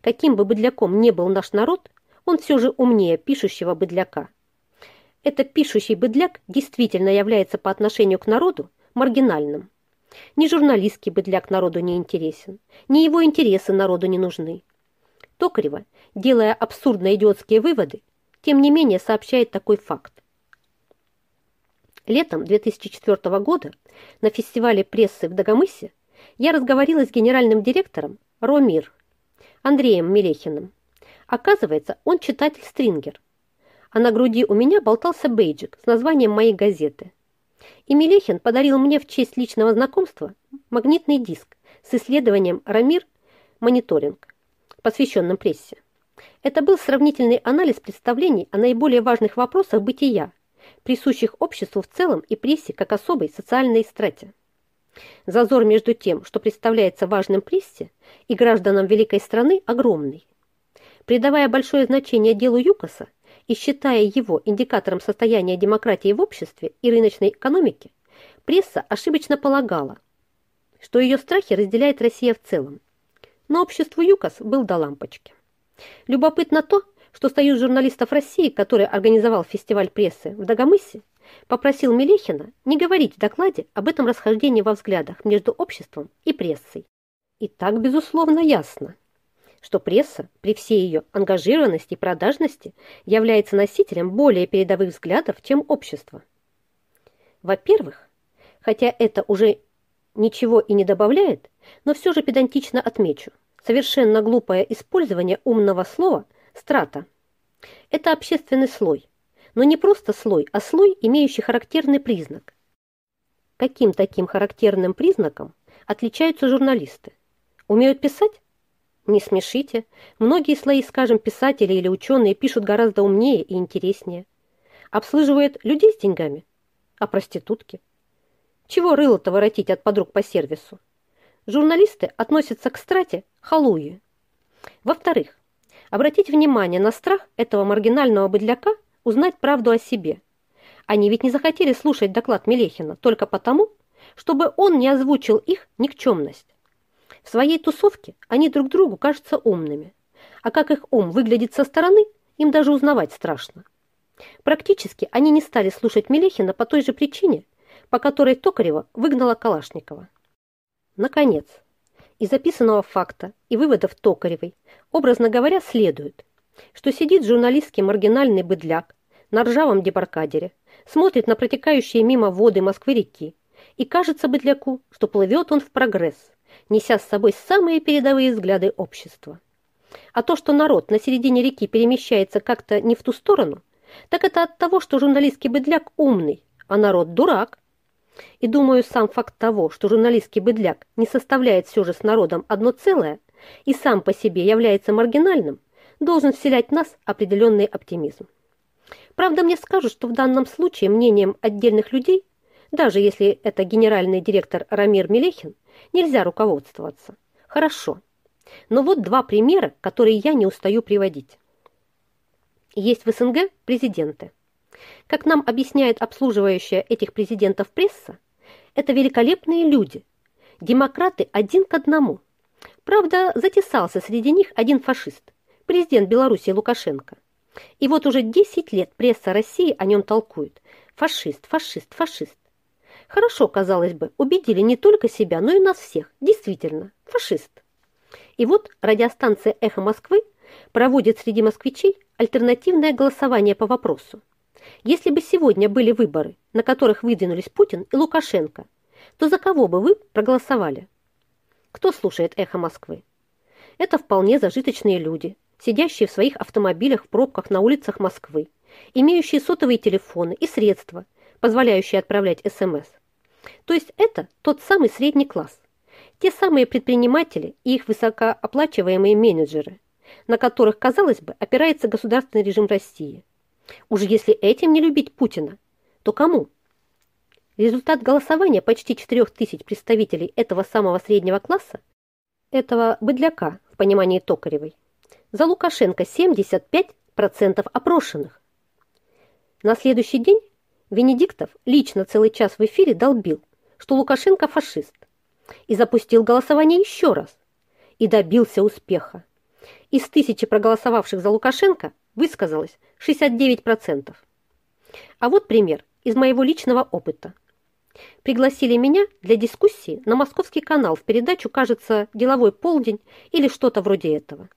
Каким бы быдляком не был наш народ, он все же умнее пишущего быдляка. Этот пишущий быдляк действительно является по отношению к народу маргинальным. Ни журналистский быдляк народу не интересен, ни его интересы народу не нужны. Токарева, делая абсурдно-идиотские выводы, тем не менее сообщает такой факт. Летом 2004 года на фестивале прессы в Дагомысе я разговаривала с генеральным директором РОМИР Андреем Мелехиным. Оказывается, он читатель Стрингер, а на груди у меня болтался бейджик с названием моей газеты. И Мелехин подарил мне в честь личного знакомства магнитный диск с исследованием «Рамир Мониторинг» посвященном прессе. Это был сравнительный анализ представлений о наиболее важных вопросах бытия, присущих обществу в целом и прессе как особой социальной страте. Зазор между тем, что представляется важным прессе и гражданам великой страны, огромный. Придавая большое значение делу ЮКОСа и считая его индикатором состояния демократии в обществе и рыночной экономике, пресса ошибочно полагала, что ее страхи разделяет Россия в целом но обществу ЮКОС был до лампочки. Любопытно то, что Союз журналистов России, который организовал фестиваль прессы в Дагомысе, попросил Мелехина не говорить в докладе об этом расхождении во взглядах между обществом и прессой. И так, безусловно, ясно, что пресса при всей ее ангажированности и продажности является носителем более передовых взглядов, чем общество. Во-первых, хотя это уже ничего и не добавляет, но все же педантично отмечу, совершенно глупое использование умного слова «страта». Это общественный слой, но не просто слой, а слой, имеющий характерный признак. Каким таким характерным признаком отличаются журналисты? Умеют писать? Не смешите. Многие слои, скажем, писатели или ученые пишут гораздо умнее и интереснее. Обслуживают людей с деньгами? А проститутки? Чего рыло-то воротить от подруг по сервису? Журналисты относятся к страте халуи. Во-вторых, обратить внимание на страх этого маргинального быдляка узнать правду о себе. Они ведь не захотели слушать доклад Мелехина только потому, чтобы он не озвучил их никчемность. В своей тусовке они друг другу кажутся умными, а как их ум выглядит со стороны, им даже узнавать страшно. Практически они не стали слушать Мелехина по той же причине, по которой Токарева выгнала Калашникова. Наконец, из записанного факта и выводов Токаревой, образно говоря, следует, что сидит журналистский маргинальный быдляк на ржавом дебаркадере, смотрит на протекающие мимо воды Москвы-реки, и кажется быдляку, что плывет он в прогресс, неся с собой самые передовые взгляды общества. А то, что народ на середине реки перемещается как-то не в ту сторону, так это от того, что журналистский быдляк умный, а народ дурак. И думаю, сам факт того, что журналистский быдляк не составляет все же с народом одно целое и сам по себе является маргинальным, должен вселять в нас определенный оптимизм. Правда, мне скажут, что в данном случае мнением отдельных людей, даже если это генеральный директор Рамир Мелехин, нельзя руководствоваться. Хорошо. Но вот два примера, которые я не устаю приводить. Есть в СНГ президенты. Как нам объясняет обслуживающая этих президентов пресса, это великолепные люди, демократы один к одному. Правда, затесался среди них один фашист, президент Беларуси Лукашенко. И вот уже 10 лет пресса России о нем толкует. Фашист, фашист, фашист. Хорошо, казалось бы, убедили не только себя, но и нас всех. Действительно, фашист. И вот радиостанция «Эхо Москвы» проводит среди москвичей альтернативное голосование по вопросу. Если бы сегодня были выборы, на которых выдвинулись Путин и Лукашенко, то за кого бы вы проголосовали? Кто слушает «Эхо Москвы»? Это вполне зажиточные люди, сидящие в своих автомобилях в пробках на улицах Москвы, имеющие сотовые телефоны и средства, позволяющие отправлять СМС. То есть это тот самый средний класс, те самые предприниматели и их высокооплачиваемые менеджеры, на которых, казалось бы, опирается государственный режим России. Уж если этим не любить Путина, то кому? Результат голосования почти 4000 представителей этого самого среднего класса, этого быдляка в понимании Токаревой, за Лукашенко 75% опрошенных. На следующий день Венедиктов лично целый час в эфире долбил, что Лукашенко фашист, и запустил голосование еще раз, и добился успеха. Из тысячи проголосовавших за Лукашенко высказалось 69%. А вот пример из моего личного опыта. Пригласили меня для дискуссии на московский канал в передачу, кажется, «Деловой полдень» или что-то вроде этого.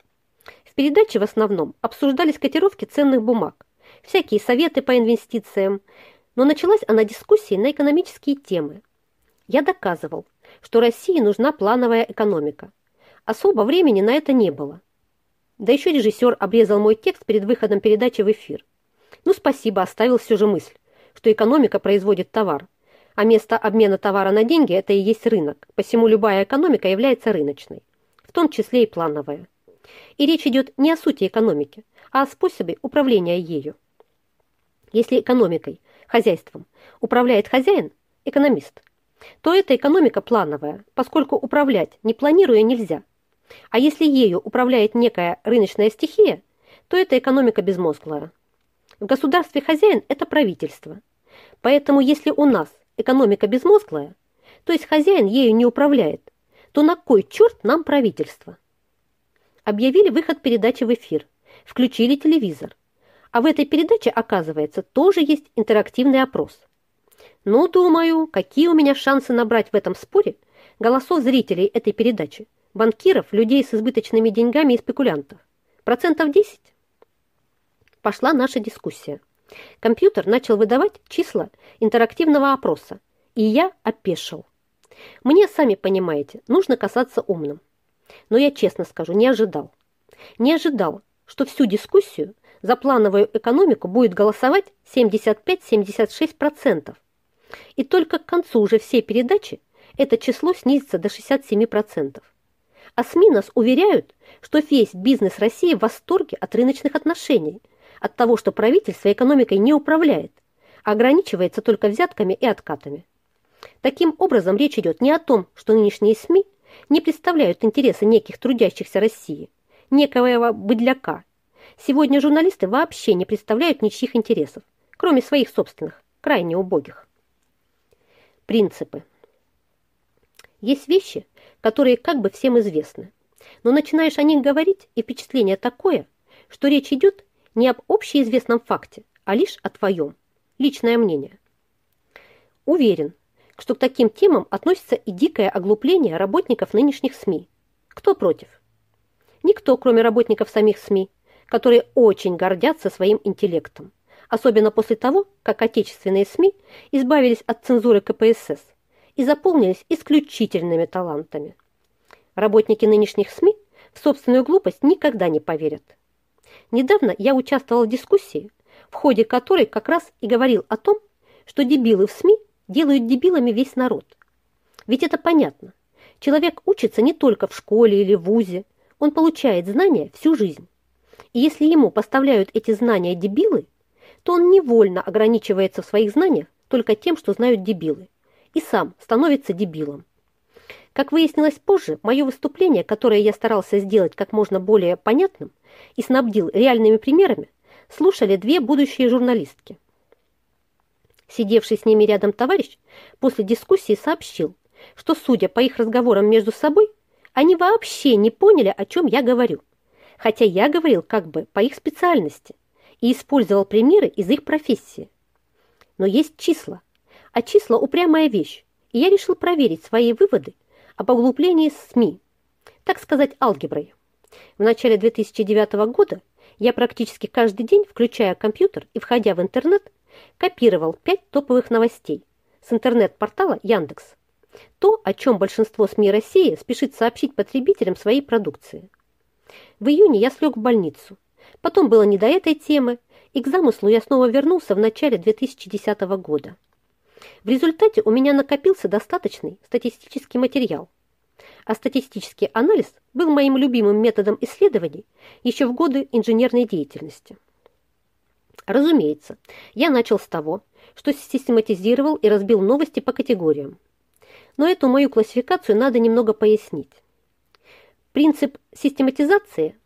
В передаче в основном обсуждались котировки ценных бумаг, всякие советы по инвестициям, но началась она дискуссией на экономические темы. Я доказывал, что России нужна плановая экономика. Особо времени на это не было. Да еще режиссер обрезал мой текст перед выходом передачи в эфир. Ну, спасибо, оставил все же мысль, что экономика производит товар, а место обмена товара на деньги – это и есть рынок, посему любая экономика является рыночной, в том числе и плановая. И речь идет не о сути экономики, а о способе управления ею. Если экономикой, хозяйством управляет хозяин, экономист, то эта экономика плановая, поскольку управлять не планируя нельзя. А если ею управляет некая рыночная стихия, то это экономика безмозглая. В государстве хозяин – это правительство. Поэтому если у нас экономика безмозглая, то есть хозяин ею не управляет, то на кой черт нам правительство? Объявили выход передачи в эфир, включили телевизор. А в этой передаче, оказывается, тоже есть интерактивный опрос. Ну, думаю, какие у меня шансы набрать в этом споре голосов зрителей этой передачи, банкиров, людей с избыточными деньгами и спекулянтов? Процентов 10? Пошла наша дискуссия. Компьютер начал выдавать числа интерактивного опроса, и я опешил. Мне, сами понимаете, нужно касаться умным. Но я честно скажу, не ожидал. Не ожидал, что всю дискуссию за плановую экономику будет голосовать 75-76%. И только к концу уже всей передачи это число снизится до 67%. А СМИ нас уверяют, что весь бизнес России в восторге от рыночных отношений, от того, что правительство экономикой не управляет, а ограничивается только взятками и откатами. Таким образом, речь идет не о том, что нынешние СМИ не представляют интересы неких трудящихся России, некого быдляка. Сегодня журналисты вообще не представляют ничьих интересов, кроме своих собственных. крайне убогих. Принципы. Есть вещи, которые как бы всем известны, но начинаешь о них говорить, и впечатление такое, что речь идет не об общеизвестном факте, а лишь о твоем, личное мнение. Уверен, что к таким темам относится и дикое оглупление работников нынешних СМИ. Кто против? Никто, кроме работников самих СМИ, которые очень гордятся своим интеллектом, особенно после того, как отечественные СМИ избавились от цензуры КПСС и заполнились исключительными талантами. Работники нынешних СМИ в собственную глупость никогда не поверят. Недавно я участвовал в дискуссии, в ходе которой как раз и говорил о том, что дебилы в СМИ делают дебилами весь народ. Ведь это понятно. Человек учится не только в школе или в вузе, он получает знания всю жизнь. И если ему поставляют эти знания дебилы, то он невольно ограничивается в своих знаниях только тем, что знают дебилы, и сам становится дебилом. Как выяснилось позже, мое выступление, которое я старался сделать как можно более понятным и снабдил реальными примерами, слушали две будущие журналистки. Сидевший с ними рядом товарищ после дискуссии сообщил, что, судя по их разговорам между собой, они вообще не поняли, о чем я говорю, хотя я говорил как бы по их специальности и использовал примеры из их профессии. Но есть числа, а числа – упрямая вещь, и я решил проверить свои выводы об оглуплении СМИ, так сказать, алгеброй. В начале 2009 года я практически каждый день, включая компьютер и входя в интернет, копировал пять топовых новостей с интернет-портала Яндекс. То, о чем большинство СМИ России спешит сообщить потребителям своей продукции. В июне я слег в больницу. Потом было не до этой темы, и к замыслу я снова вернулся в начале 2010 года. В результате у меня накопился достаточный статистический материал. А статистический анализ был моим любимым методом исследований еще в годы инженерной деятельности. Разумеется, я начал с того, что систематизировал и разбил новости по категориям. Но эту мою классификацию надо немного пояснить. Принцип систематизации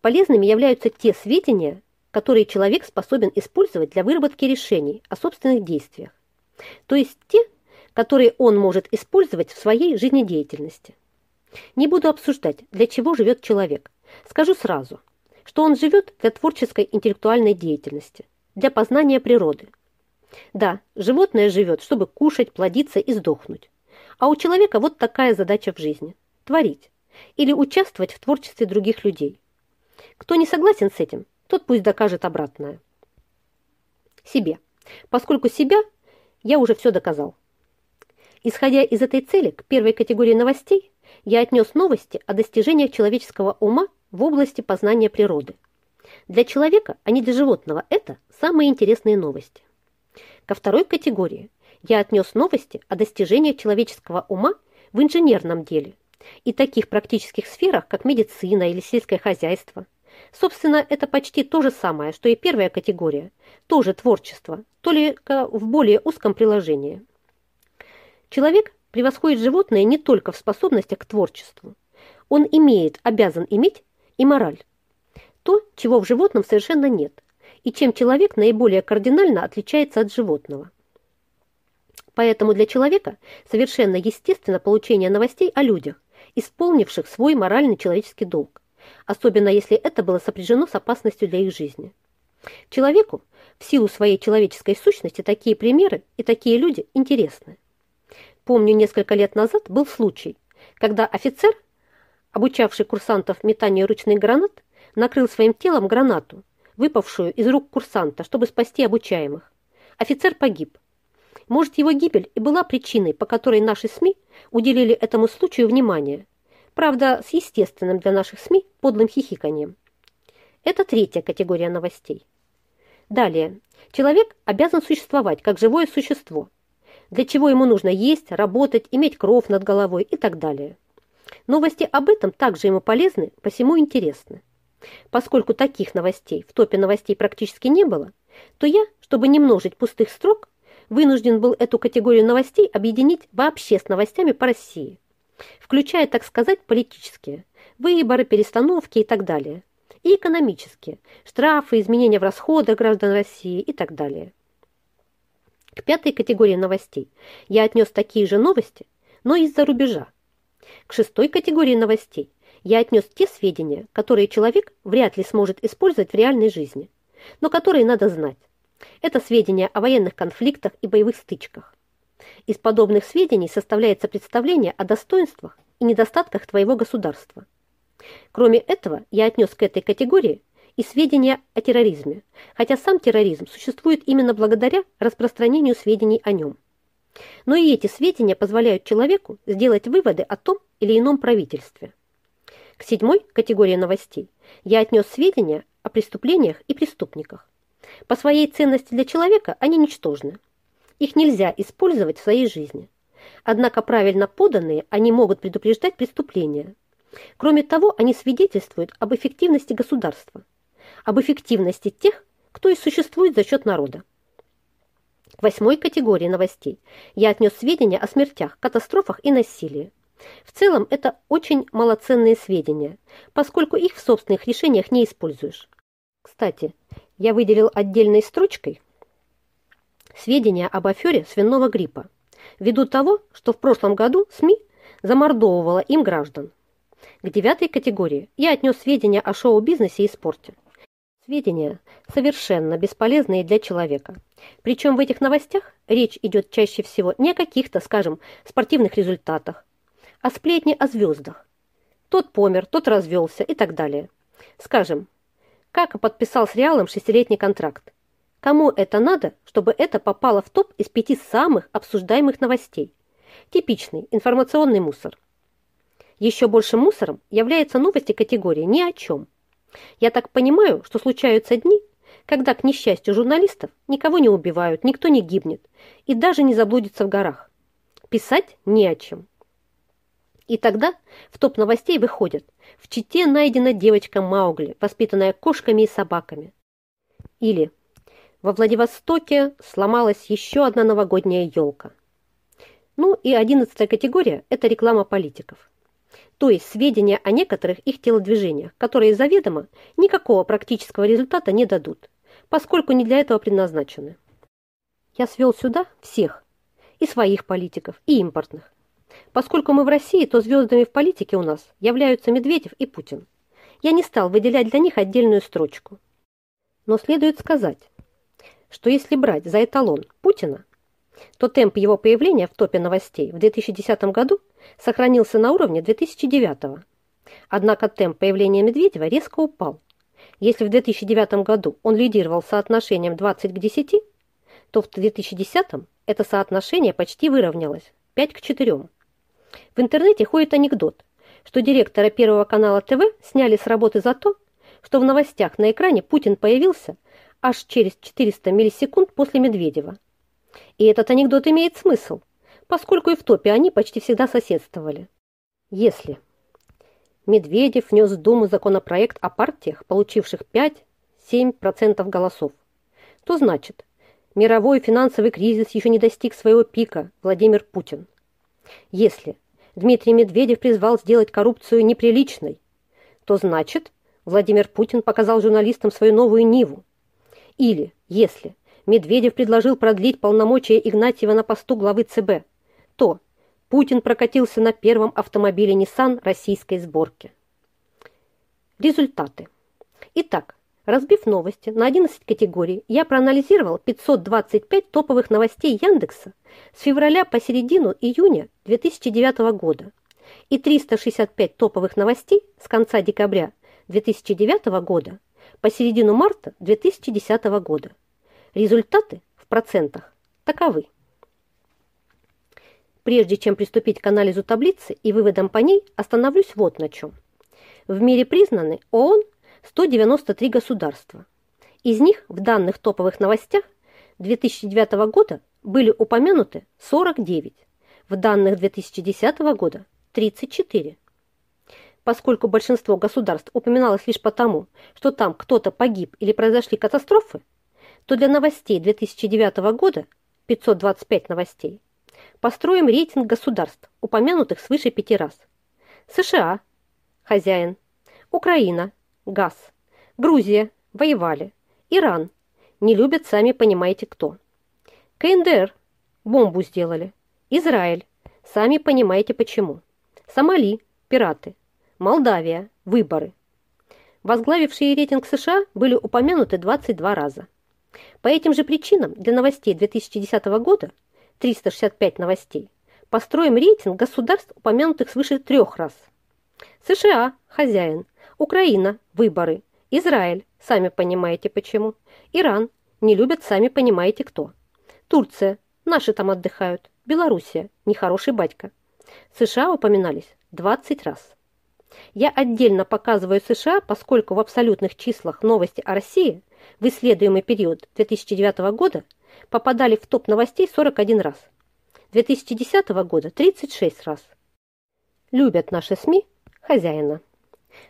полезными являются те сведения, которые человек способен использовать для выработки решений о собственных действиях, то есть те, которые он может использовать в своей жизнедеятельности. Не буду обсуждать, для чего живет человек. Скажу сразу – что он живет для творческой интеллектуальной деятельности, для познания природы. Да, животное живет, чтобы кушать, плодиться и сдохнуть. А у человека вот такая задача в жизни – творить или участвовать в творчестве других людей. Кто не согласен с этим, тот пусть докажет обратное. Себе. Поскольку себя я уже все доказал. Исходя из этой цели, к первой категории новостей я отнес новости о достижениях человеческого ума в области познания природы. Для человека, а не для животного, это самые интересные новости. Ко второй категории я отнес новости о достижениях человеческого ума в инженерном деле и таких практических сферах, как медицина или сельское хозяйство. Собственно, это почти то же самое, что и первая категория, тоже творчество, только в более узком приложении. Человек превосходит животное не только в способностях к творчеству. Он имеет, обязан иметь и мораль. То, чего в животном совершенно нет, и чем человек наиболее кардинально отличается от животного. Поэтому для человека совершенно естественно получение новостей о людях, исполнивших свой моральный человеческий долг, особенно если это было сопряжено с опасностью для их жизни. Человеку в силу своей человеческой сущности такие примеры и такие люди интересны. Помню, несколько лет назад был случай, когда офицер обучавший курсантов метанию ручных гранат, накрыл своим телом гранату, выпавшую из рук курсанта, чтобы спасти обучаемых. Офицер погиб. Может, его гибель и была причиной, по которой наши СМИ уделили этому случаю внимание. Правда, с естественным для наших СМИ подлым хихиканием. Это третья категория новостей. Далее. Человек обязан существовать как живое существо, для чего ему нужно есть, работать, иметь кров над головой и так далее. Новости об этом также ему полезны, посему интересны. Поскольку таких новостей в топе новостей практически не было, то я, чтобы не множить пустых строк, вынужден был эту категорию новостей объединить вообще с новостями по России, включая, так сказать, политические, выборы, перестановки и так далее, и экономические, штрафы, изменения в расходах граждан России и так далее. К пятой категории новостей я отнес такие же новости, но из-за рубежа. К шестой категории новостей я отнес те сведения, которые человек вряд ли сможет использовать в реальной жизни, но которые надо знать. Это сведения о военных конфликтах и боевых стычках. Из подобных сведений составляется представление о достоинствах и недостатках твоего государства. Кроме этого, я отнес к этой категории и сведения о терроризме, хотя сам терроризм существует именно благодаря распространению сведений о нем. Но и эти сведения позволяют человеку сделать выводы о том или ином правительстве. К седьмой категории новостей я отнес сведения о преступлениях и преступниках. По своей ценности для человека они ничтожны. Их нельзя использовать в своей жизни. Однако правильно поданные они могут предупреждать преступления. Кроме того, они свидетельствуют об эффективности государства, об эффективности тех, кто и существует за счет народа. Восьмой категории новостей я отнес сведения о смертях, катастрофах и насилии. В целом это очень малоценные сведения, поскольку их в собственных решениях не используешь. Кстати, я выделил отдельной строчкой сведения об афере свиного гриппа, ввиду того, что в прошлом году СМИ замордовывала им граждан. К девятой категории я отнес сведения о шоу-бизнесе и спорте. Сведения совершенно бесполезные для человека. Причем в этих новостях речь идет чаще всего не о каких-то, скажем, спортивных результатах, а сплетни о звездах. Тот помер, тот развелся и так далее. Скажем, как подписал с Реалом шестилетний контракт. Кому это надо, чтобы это попало в топ из пяти самых обсуждаемых новостей? Типичный информационный мусор. Еще больше мусором являются новости категории «ни о чем». Я так понимаю, что случаются дни, когда, к несчастью журналистов, никого не убивают, никто не гибнет и даже не заблудится в горах. Писать не о чем. И тогда в топ новостей выходят «В Чите найдена девочка Маугли, воспитанная кошками и собаками». Или «Во Владивостоке сломалась еще одна новогодняя елка». Ну и одиннадцатая категория – это реклама политиков. То есть сведения о некоторых их телодвижениях, которые заведомо никакого практического результата не дадут, поскольку не для этого предназначены. Я свел сюда всех, и своих политиков, и импортных. Поскольку мы в России, то звездами в политике у нас являются Медведев и Путин. Я не стал выделять для них отдельную строчку. Но следует сказать, что если брать за эталон Путина, то темп его появления в топе новостей в 2010 году сохранился на уровне 2009. Однако темп появления Медведева резко упал. Если в 2009 году он лидировал соотношением 20 к 10, то в 2010 это соотношение почти выровнялось 5 к 4. В интернете ходит анекдот, что директора Первого канала ТВ сняли с работы за то, что в новостях на экране Путин появился аж через 400 миллисекунд после Медведева. И этот анекдот имеет смысл, поскольку и в топе они почти всегда соседствовали. Если Медведев внес в Думу законопроект о партиях, получивших 5-7% голосов, то значит, мировой финансовый кризис еще не достиг своего пика Владимир Путин. Если Дмитрий Медведев призвал сделать коррупцию неприличной, то значит, Владимир Путин показал журналистам свою новую Ниву. Или, если Медведев предложил продлить полномочия Игнатьева на посту главы ЦБ, то Путин прокатился на первом автомобиле Nissan российской сборки. Результаты. Итак, Разбив новости на 11 категорий, я проанализировал 525 топовых новостей Яндекса с февраля по середину июня 2009 года и 365 топовых новостей с конца декабря 2009 года по середину марта 2010 года. Результаты в процентах таковы. Прежде чем приступить к анализу таблицы и выводам по ней, остановлюсь вот на чем. В мире признаны ООН 193 государства. Из них в данных топовых новостях 2009 года были упомянуты 49, в данных 2010 года 34. Поскольку большинство государств упоминалось лишь потому, что там кто-то погиб или произошли катастрофы, то для новостей 2009 года 525 новостей построим рейтинг государств, упомянутых свыше пяти раз. США – хозяин, Украина Газ. Грузия. Воевали. Иран. Не любят, сами понимаете кто. КНДР. Бомбу сделали. Израиль. Сами понимаете почему. Сомали. Пираты. Молдавия. Выборы. Возглавившие рейтинг США были упомянуты 22 раза. По этим же причинам для новостей 2010 года 365 новостей построим рейтинг государств, упомянутых свыше трех раз. США – хозяин, Украина – выборы, Израиль – сами понимаете почему, Иран – не любят сами понимаете кто, Турция – наши там отдыхают, Белоруссия – нехороший батька. США упоминались 20 раз. Я отдельно показываю США, поскольку в абсолютных числах новости о России в исследуемый период 2009 года попадали в топ новостей 41 раз. 2010 года 36 раз. Любят наши СМИ хозяина.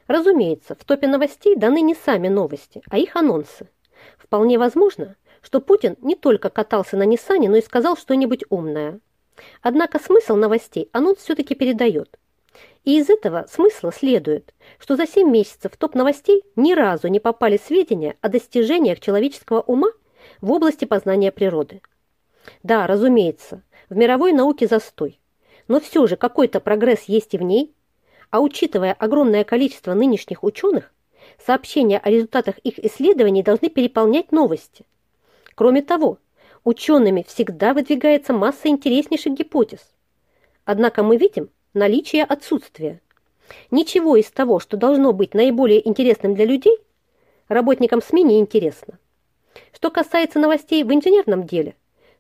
Разумеется, в топе новостей даны не сами новости, а их анонсы. Вполне возможно, что Путин не только катался на Ниссане, но и сказал что-нибудь умное. Однако смысл новостей анонс все-таки передает. И из этого смысла следует, что за 7 месяцев топ новостей ни разу не попали сведения о достижениях человеческого ума в области познания природы. Да, разумеется, в мировой науке застой, но все же какой-то прогресс есть и в ней, а учитывая огромное количество нынешних ученых, сообщения о результатах их исследований должны переполнять новости. Кроме того, учеными всегда выдвигается масса интереснейших гипотез. Однако мы видим наличие отсутствия. Ничего из того, что должно быть наиболее интересным для людей, работникам СМИ не интересно. Что касается новостей в инженерном деле,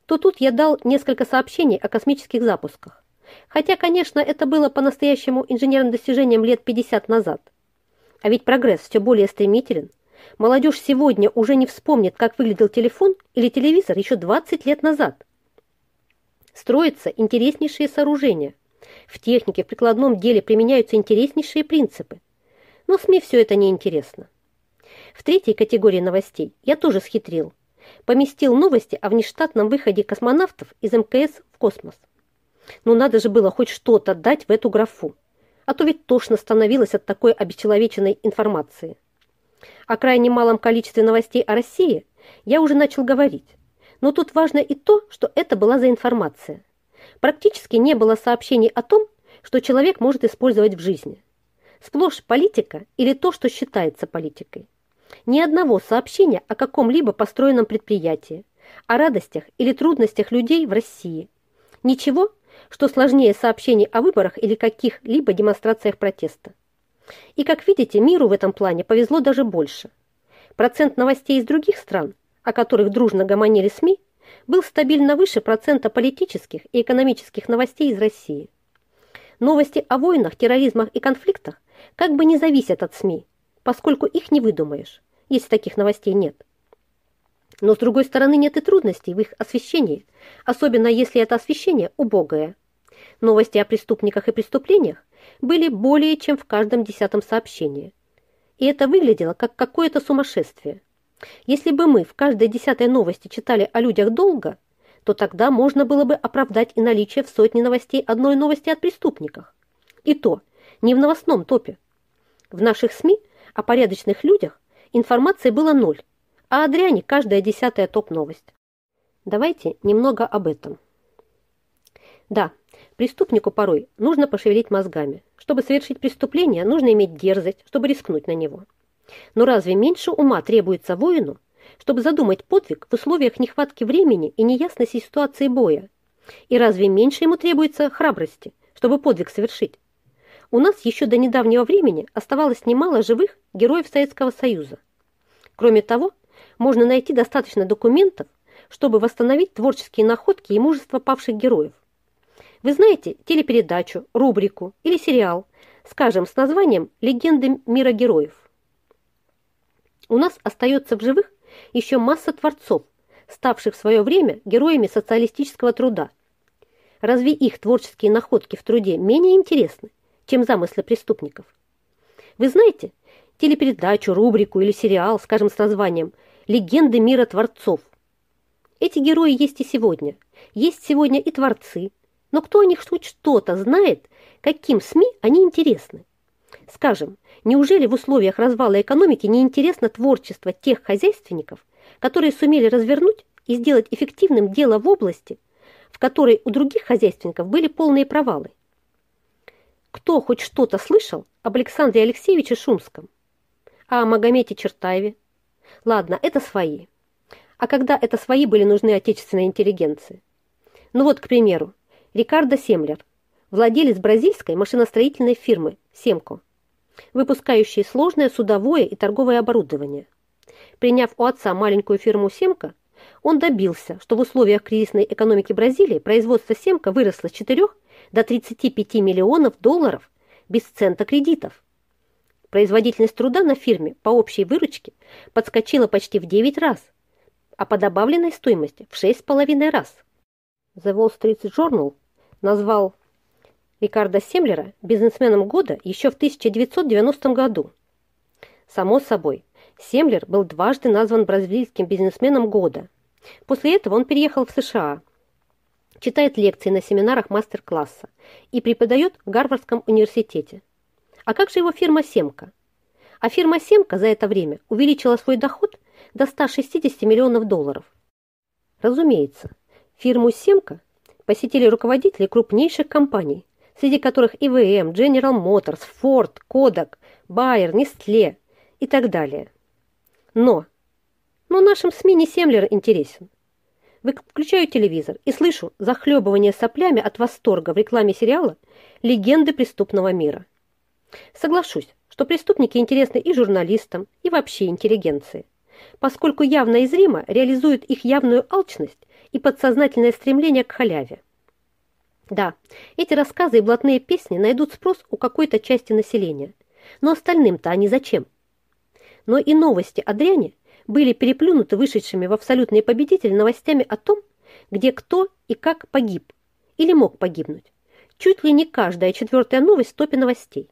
то тут я дал несколько сообщений о космических запусках. Хотя, конечно, это было по-настоящему инженерным достижением лет 50 назад. А ведь прогресс все более стремителен. Молодежь сегодня уже не вспомнит, как выглядел телефон или телевизор еще 20 лет назад. Строятся интереснейшие сооружения. В технике, в прикладном деле применяются интереснейшие принципы. Но СМИ все это не интересно. В третьей категории новостей я тоже схитрил. Поместил новости о внештатном выходе космонавтов из МКС в космос. Ну надо же было хоть что-то дать в эту графу. А то ведь тошно становилось от такой обесчеловеченной информации. О крайне малом количестве новостей о России я уже начал говорить. Но тут важно и то, что это была за информация. Практически не было сообщений о том, что человек может использовать в жизни. Сплошь политика или то, что считается политикой. Ни одного сообщения о каком-либо построенном предприятии, о радостях или трудностях людей в России. Ничего, что сложнее сообщений о выборах или каких-либо демонстрациях протеста. И, как видите, миру в этом плане повезло даже больше. Процент новостей из других стран, о которых дружно гомонили СМИ, был стабильно выше процента политических и экономических новостей из России. Новости о войнах, терроризмах и конфликтах как бы не зависят от СМИ, поскольку их не выдумаешь, если таких новостей нет. Но, с другой стороны, нет и трудностей в их освещении, особенно если это освещение убогое. Новости о преступниках и преступлениях были более чем в каждом десятом сообщении. И это выглядело как какое-то сумасшествие. Если бы мы в каждой десятой новости читали о людях долго, то тогда можно было бы оправдать и наличие в сотне новостей одной новости о преступниках. И то не в новостном топе. В наших СМИ о порядочных людях информации было ноль, а о дряни каждая десятая топ-новость. Давайте немного об этом. Да, преступнику порой нужно пошевелить мозгами. Чтобы совершить преступление, нужно иметь дерзость, чтобы рискнуть на него. Но разве меньше ума требуется воину, чтобы задумать подвиг в условиях нехватки времени и неясности ситуации боя? И разве меньше ему требуется храбрости, чтобы подвиг совершить? У нас еще до недавнего времени оставалось немало живых героев Советского Союза. Кроме того, можно найти достаточно документов, чтобы восстановить творческие находки и мужество павших героев. Вы знаете телепередачу, рубрику или сериал, скажем, с названием «Легенды мира героев». У нас остается в живых еще масса творцов, ставших в свое время героями социалистического труда. Разве их творческие находки в труде менее интересны, чем замыслы преступников? Вы знаете телепередачу, рубрику или сериал, скажем, с названием «Легенды мира творцов». Эти герои есть и сегодня. Есть сегодня и творцы. Но кто о них хоть что-то знает, каким СМИ они интересны? Скажем, неужели в условиях развала экономики не интересно творчество тех хозяйственников, которые сумели развернуть и сделать эффективным дело в области, в которой у других хозяйственников были полные провалы. Кто хоть что-то слышал об Александре Алексеевиче Шумском? А о Магомете Чертаеве? Ладно, это свои. А когда это свои были нужны отечественной интеллигенции? Ну вот, к примеру, Рикардо Семлер, владелец бразильской машиностроительной фирмы «Семко», выпускающей сложное судовое и торговое оборудование. Приняв у отца маленькую фирму «Семко», он добился, что в условиях кризисной экономики Бразилии производство «Семко» выросло с 4 до 35 миллионов долларов без цента кредитов. Производительность труда на фирме по общей выручке подскочила почти в 9 раз, а по добавленной стоимости в 6,5 раз. The Wall Street Journal назвал Рикардо Семлера бизнесменом года еще в 1990 году. Само собой, Семлер был дважды назван бразильским бизнесменом года. После этого он переехал в США, читает лекции на семинарах мастер-класса и преподает в Гарвардском университете. А как же его фирма «Семка»? А фирма «Семка» за это время увеличила свой доход до 160 миллионов долларов. Разумеется, фирму «Семка» посетили руководители крупнейших компаний, среди которых ИВМ, General Motors, Ford, Kodak, Bayer, Nestle и так далее. Но, но нашим СМИ не Семлер интересен. Выключаю телевизор и слышу захлебывание соплями от восторга в рекламе сериала «Легенды преступного мира». Соглашусь, что преступники интересны и журналистам, и вообще интеллигенции, поскольку явно и зримо реализуют их явную алчность и подсознательное стремление к халяве. Да, эти рассказы и блатные песни найдут спрос у какой-то части населения, но остальным-то они зачем? Но и новости о дряне были переплюнуты вышедшими в абсолютные победители новостями о том, где кто и как погиб или мог погибнуть. Чуть ли не каждая четвертая новость в топе новостей.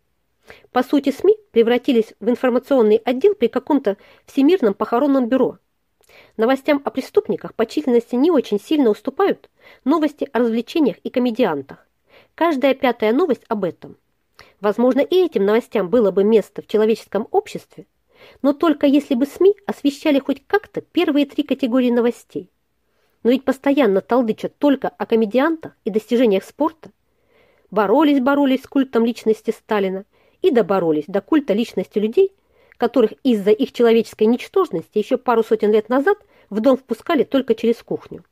По сути, СМИ превратились в информационный отдел при каком-то всемирном похоронном бюро. Новостям о преступниках по численности не очень сильно уступают новости о развлечениях и комедиантах. Каждая пятая новость об этом. Возможно, и этим новостям было бы место в человеческом обществе, но только если бы СМИ освещали хоть как-то первые три категории новостей. Но ведь постоянно толдычат только о комедиантах и достижениях спорта. Боролись-боролись с культом личности Сталина и доборолись до культа личности людей, которых из-за их человеческой ничтожности еще пару сотен лет назад в дом впускали только через кухню.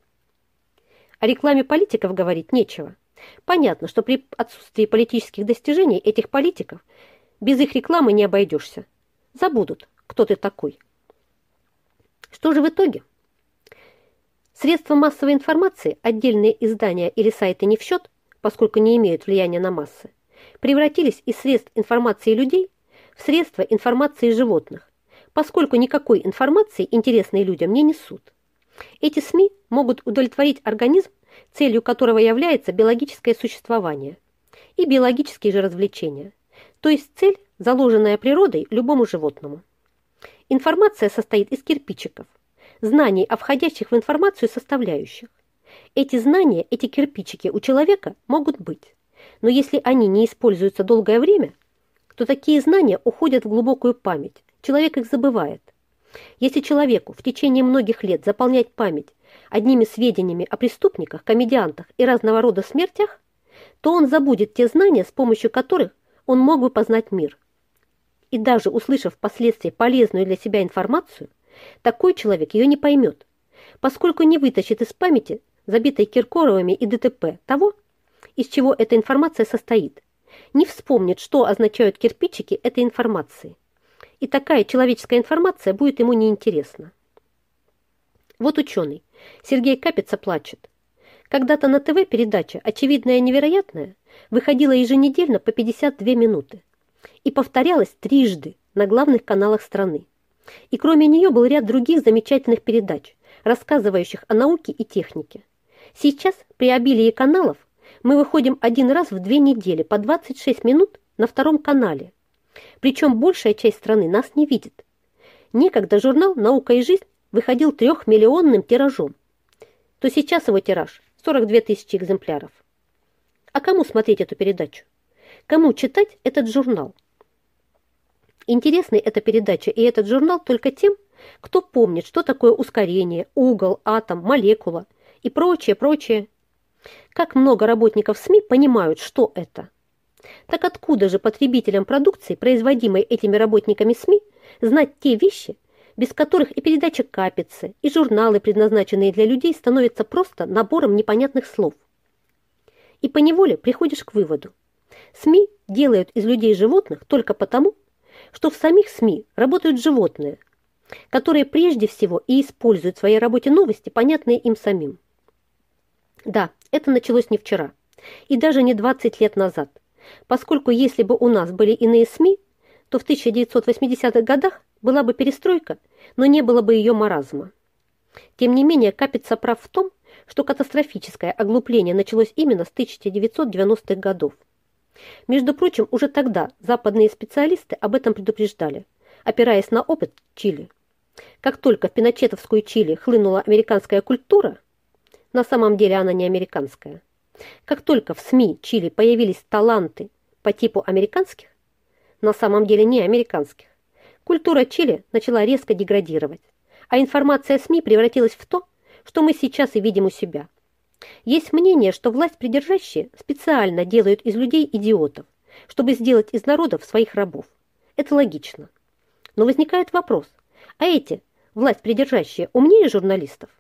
О рекламе политиков говорить нечего. Понятно, что при отсутствии политических достижений этих политиков без их рекламы не обойдешься забудут, кто ты такой. Что же в итоге? Средства массовой информации, отдельные издания или сайты не в счет, поскольку не имеют влияния на массы, превратились из средств информации людей в средства информации животных, поскольку никакой информации, интересной людям, не несут. Эти СМИ могут удовлетворить организм, целью которого является биологическое существование и биологические же развлечения, то есть цель заложенная природой любому животному. Информация состоит из кирпичиков, знаний о входящих в информацию составляющих. Эти знания, эти кирпичики у человека могут быть, но если они не используются долгое время, то такие знания уходят в глубокую память, человек их забывает. Если человеку в течение многих лет заполнять память одними сведениями о преступниках, комедиантах и разного рода смертях, то он забудет те знания, с помощью которых он мог бы познать мир и даже услышав впоследствии полезную для себя информацию, такой человек ее не поймет, поскольку не вытащит из памяти, забитой Киркоровыми и ДТП, того, из чего эта информация состоит, не вспомнит, что означают кирпичики этой информации. И такая человеческая информация будет ему неинтересна. Вот ученый. Сергей Капица плачет. Когда-то на ТВ передача «Очевидное невероятное» выходила еженедельно по 52 минуты и повторялась трижды на главных каналах страны. И кроме нее был ряд других замечательных передач, рассказывающих о науке и технике. Сейчас, при обилии каналов, мы выходим один раз в две недели по 26 минут на втором канале. Причем большая часть страны нас не видит. Некогда журнал «Наука и жизнь» выходил трехмиллионным тиражом. То сейчас его тираж 42 тысячи экземпляров. А кому смотреть эту передачу? Кому читать этот журнал? Интересны эта передача и этот журнал только тем, кто помнит, что такое ускорение, угол, атом, молекула и прочее, прочее. Как много работников СМИ понимают, что это? Так откуда же потребителям продукции, производимой этими работниками СМИ, знать те вещи, без которых и передача капицы, и журналы, предназначенные для людей, становятся просто набором непонятных слов? И поневоле приходишь к выводу. СМИ делают из людей животных только потому, что в самих СМИ работают животные, которые прежде всего и используют в своей работе новости, понятные им самим. Да, это началось не вчера, и даже не 20 лет назад, поскольку если бы у нас были иные СМИ, то в 1980-х годах была бы перестройка, но не было бы ее маразма. Тем не менее, Капица прав в том, что катастрофическое оглупление началось именно с 1990-х годов. Между прочим, уже тогда западные специалисты об этом предупреждали, опираясь на опыт Чили. Как только в пиночетовскую Чили хлынула американская культура, на самом деле она не американская, как только в СМИ Чили появились таланты по типу американских, на самом деле не американских, культура Чили начала резко деградировать, а информация СМИ превратилась в то, что мы сейчас и видим у себя. Есть мнение, что власть придержащие специально делают из людей идиотов, чтобы сделать из народов своих рабов. Это логично. Но возникает вопрос, а эти, власть придержащие, умнее журналистов?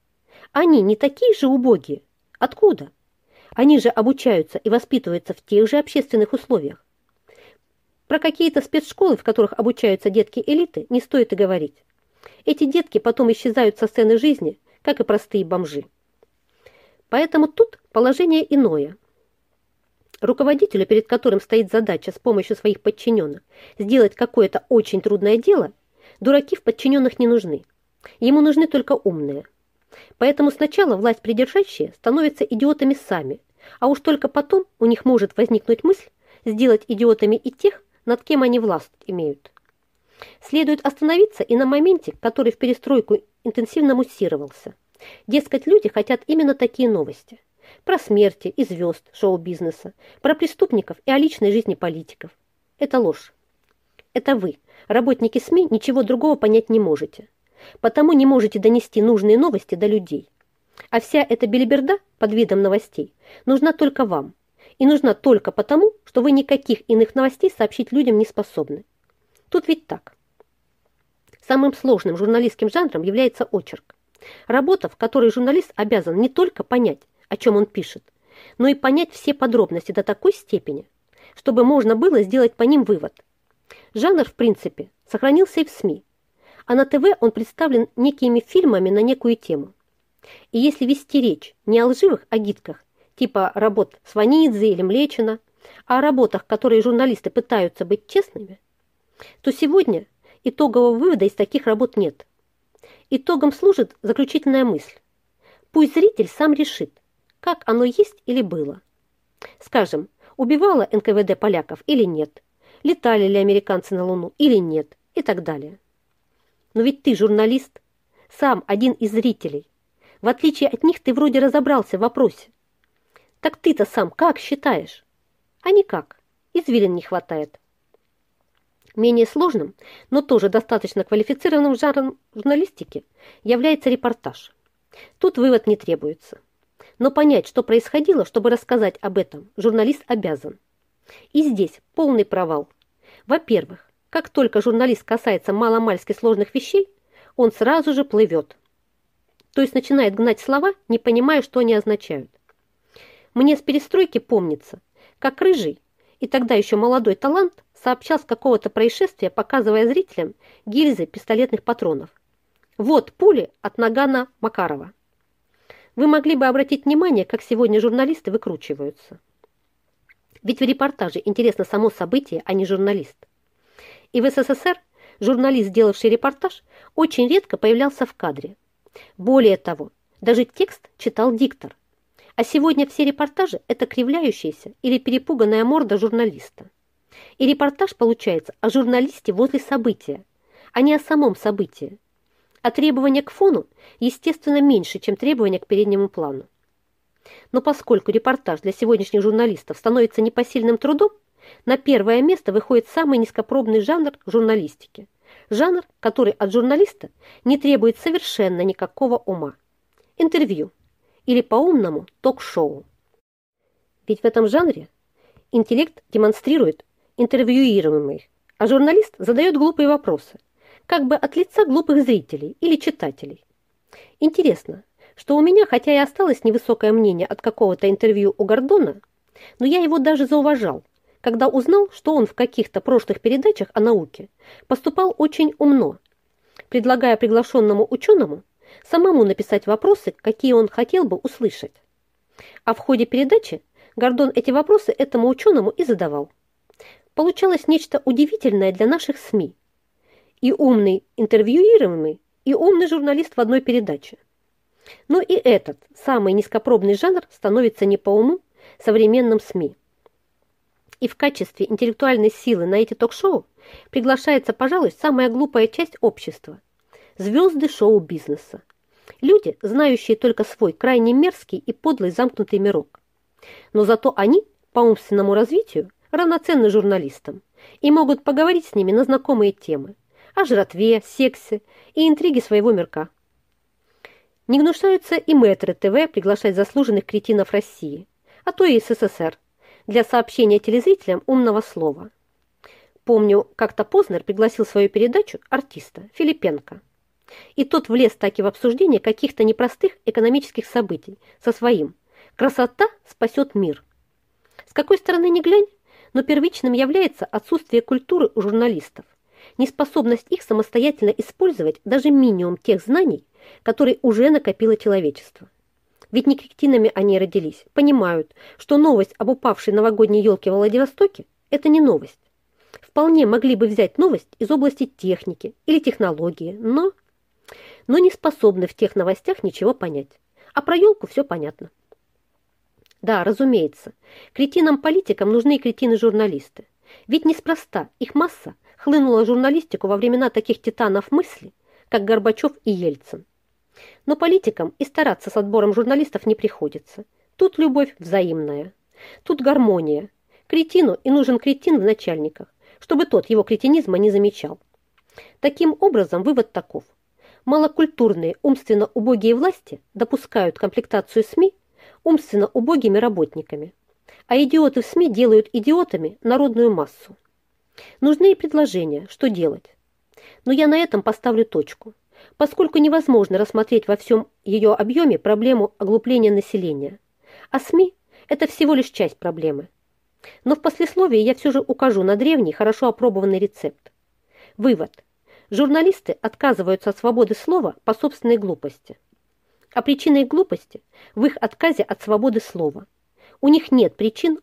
Они не такие же убогие? Откуда? Они же обучаются и воспитываются в тех же общественных условиях. Про какие-то спецшколы, в которых обучаются детки элиты, не стоит и говорить. Эти детки потом исчезают со сцены жизни, как и простые бомжи. Поэтому тут положение иное. Руководителю, перед которым стоит задача с помощью своих подчиненных сделать какое-то очень трудное дело, дураки в подчиненных не нужны. Ему нужны только умные. Поэтому сначала власть придержащие становятся идиотами сами, а уж только потом у них может возникнуть мысль сделать идиотами и тех, над кем они власть имеют. Следует остановиться и на моменте, который в перестройку интенсивно муссировался. Дескать, люди хотят именно такие новости. Про смерти и звезд шоу-бизнеса, про преступников и о личной жизни политиков. Это ложь. Это вы, работники СМИ, ничего другого понять не можете. Потому не можете донести нужные новости до людей. А вся эта белиберда под видом новостей нужна только вам. И нужна только потому, что вы никаких иных новостей сообщить людям не способны. Тут ведь так. Самым сложным журналистским жанром является очерк. Работа, в которой журналист обязан не только понять, о чем он пишет, но и понять все подробности до такой степени, чтобы можно было сделать по ним вывод. Жанр, в принципе, сохранился и в СМИ, а на ТВ он представлен некими фильмами на некую тему. И если вести речь не о лживых агитках, типа работ Сванидзе или Млечина, а о работах, которые журналисты пытаются быть честными, то сегодня итогового вывода из таких работ нет. Итогом служит заключительная мысль. Пусть зритель сам решит, как оно есть или было. Скажем, убивала НКВД поляков или нет, летали ли американцы на Луну или нет и так далее. Но ведь ты журналист, сам один из зрителей. В отличие от них ты вроде разобрался в вопросе. Так ты-то сам как считаешь? А никак. Извилин не хватает. Менее сложным, но тоже достаточно квалифицированным жанром журналистики является репортаж. Тут вывод не требуется. Но понять, что происходило, чтобы рассказать об этом, журналист обязан. И здесь полный провал. Во-первых, как только журналист касается маломальски сложных вещей, он сразу же плывет. То есть начинает гнать слова, не понимая, что они означают. Мне с перестройки помнится, как рыжий и тогда еще молодой талант сообщал с какого-то происшествия, показывая зрителям гильзы пистолетных патронов. Вот пули от Нагана Макарова. Вы могли бы обратить внимание, как сегодня журналисты выкручиваются. Ведь в репортаже интересно само событие, а не журналист. И в СССР журналист, сделавший репортаж, очень редко появлялся в кадре. Более того, даже текст читал диктор. А сегодня все репортажи – это кривляющаяся или перепуганная морда журналиста. И репортаж получается о журналисте возле события, а не о самом событии. А требования к фону, естественно, меньше, чем требования к переднему плану. Но поскольку репортаж для сегодняшних журналистов становится непосильным трудом, на первое место выходит самый низкопробный жанр журналистики Жанр, который от журналиста не требует совершенно никакого ума. Интервью или по-умному ток-шоу. Ведь в этом жанре интеллект демонстрирует интервьюируемый, а журналист задает глупые вопросы, как бы от лица глупых зрителей или читателей. Интересно, что у меня, хотя и осталось невысокое мнение от какого-то интервью у Гордона, но я его даже зауважал, когда узнал, что он в каких-то прошлых передачах о науке поступал очень умно, предлагая приглашенному ученому самому написать вопросы, какие он хотел бы услышать. А в ходе передачи Гордон эти вопросы этому ученому и задавал. Получалось нечто удивительное для наших СМИ. И умный интервьюируемый, и умный журналист в одной передаче. Но и этот, самый низкопробный жанр, становится не по уму современным СМИ. И в качестве интеллектуальной силы на эти ток-шоу приглашается, пожалуй, самая глупая часть общества – звезды шоу-бизнеса. Люди, знающие только свой крайне мерзкий и подлый замкнутый мирок. Но зато они, по умственному развитию, равноценны журналистам и могут поговорить с ними на знакомые темы о жратве, сексе и интриге своего мирка. Не гнушаются и мэтры ТВ приглашать заслуженных кретинов России, а то и СССР, для сообщения телезрителям умного слова. Помню, как-то Познер пригласил в свою передачу артиста Филипенко. И тот влез таки в обсуждение каких-то непростых экономических событий со своим «Красота спасет мир». С какой стороны не глянь, но первичным является отсутствие культуры у журналистов, неспособность их самостоятельно использовать даже минимум тех знаний, которые уже накопило человечество. Ведь не кретинами они родились, понимают, что новость об упавшей новогодней елке в Владивостоке – это не новость. Вполне могли бы взять новость из области техники или технологии, но но не способны в тех новостях ничего понять. А про елку все понятно. Да, разумеется, кретинам-политикам нужны кретины-журналисты. Ведь неспроста их масса хлынула журналистику во времена таких титанов мысли, как Горбачев и Ельцин. Но политикам и стараться с отбором журналистов не приходится. Тут любовь взаимная. Тут гармония. Кретину и нужен кретин в начальниках, чтобы тот его кретинизма не замечал. Таким образом, вывод таков малокультурные, умственно убогие власти допускают комплектацию СМИ умственно убогими работниками, а идиоты в СМИ делают идиотами народную массу. Нужны и предложения, что делать. Но я на этом поставлю точку, поскольку невозможно рассмотреть во всем ее объеме проблему оглупления населения, а СМИ – это всего лишь часть проблемы. Но в послесловии я все же укажу на древний, хорошо опробованный рецепт. Вывод. Журналисты отказываются от свободы слова по собственной глупости. А причиной глупости в их отказе от свободы слова. У них нет причин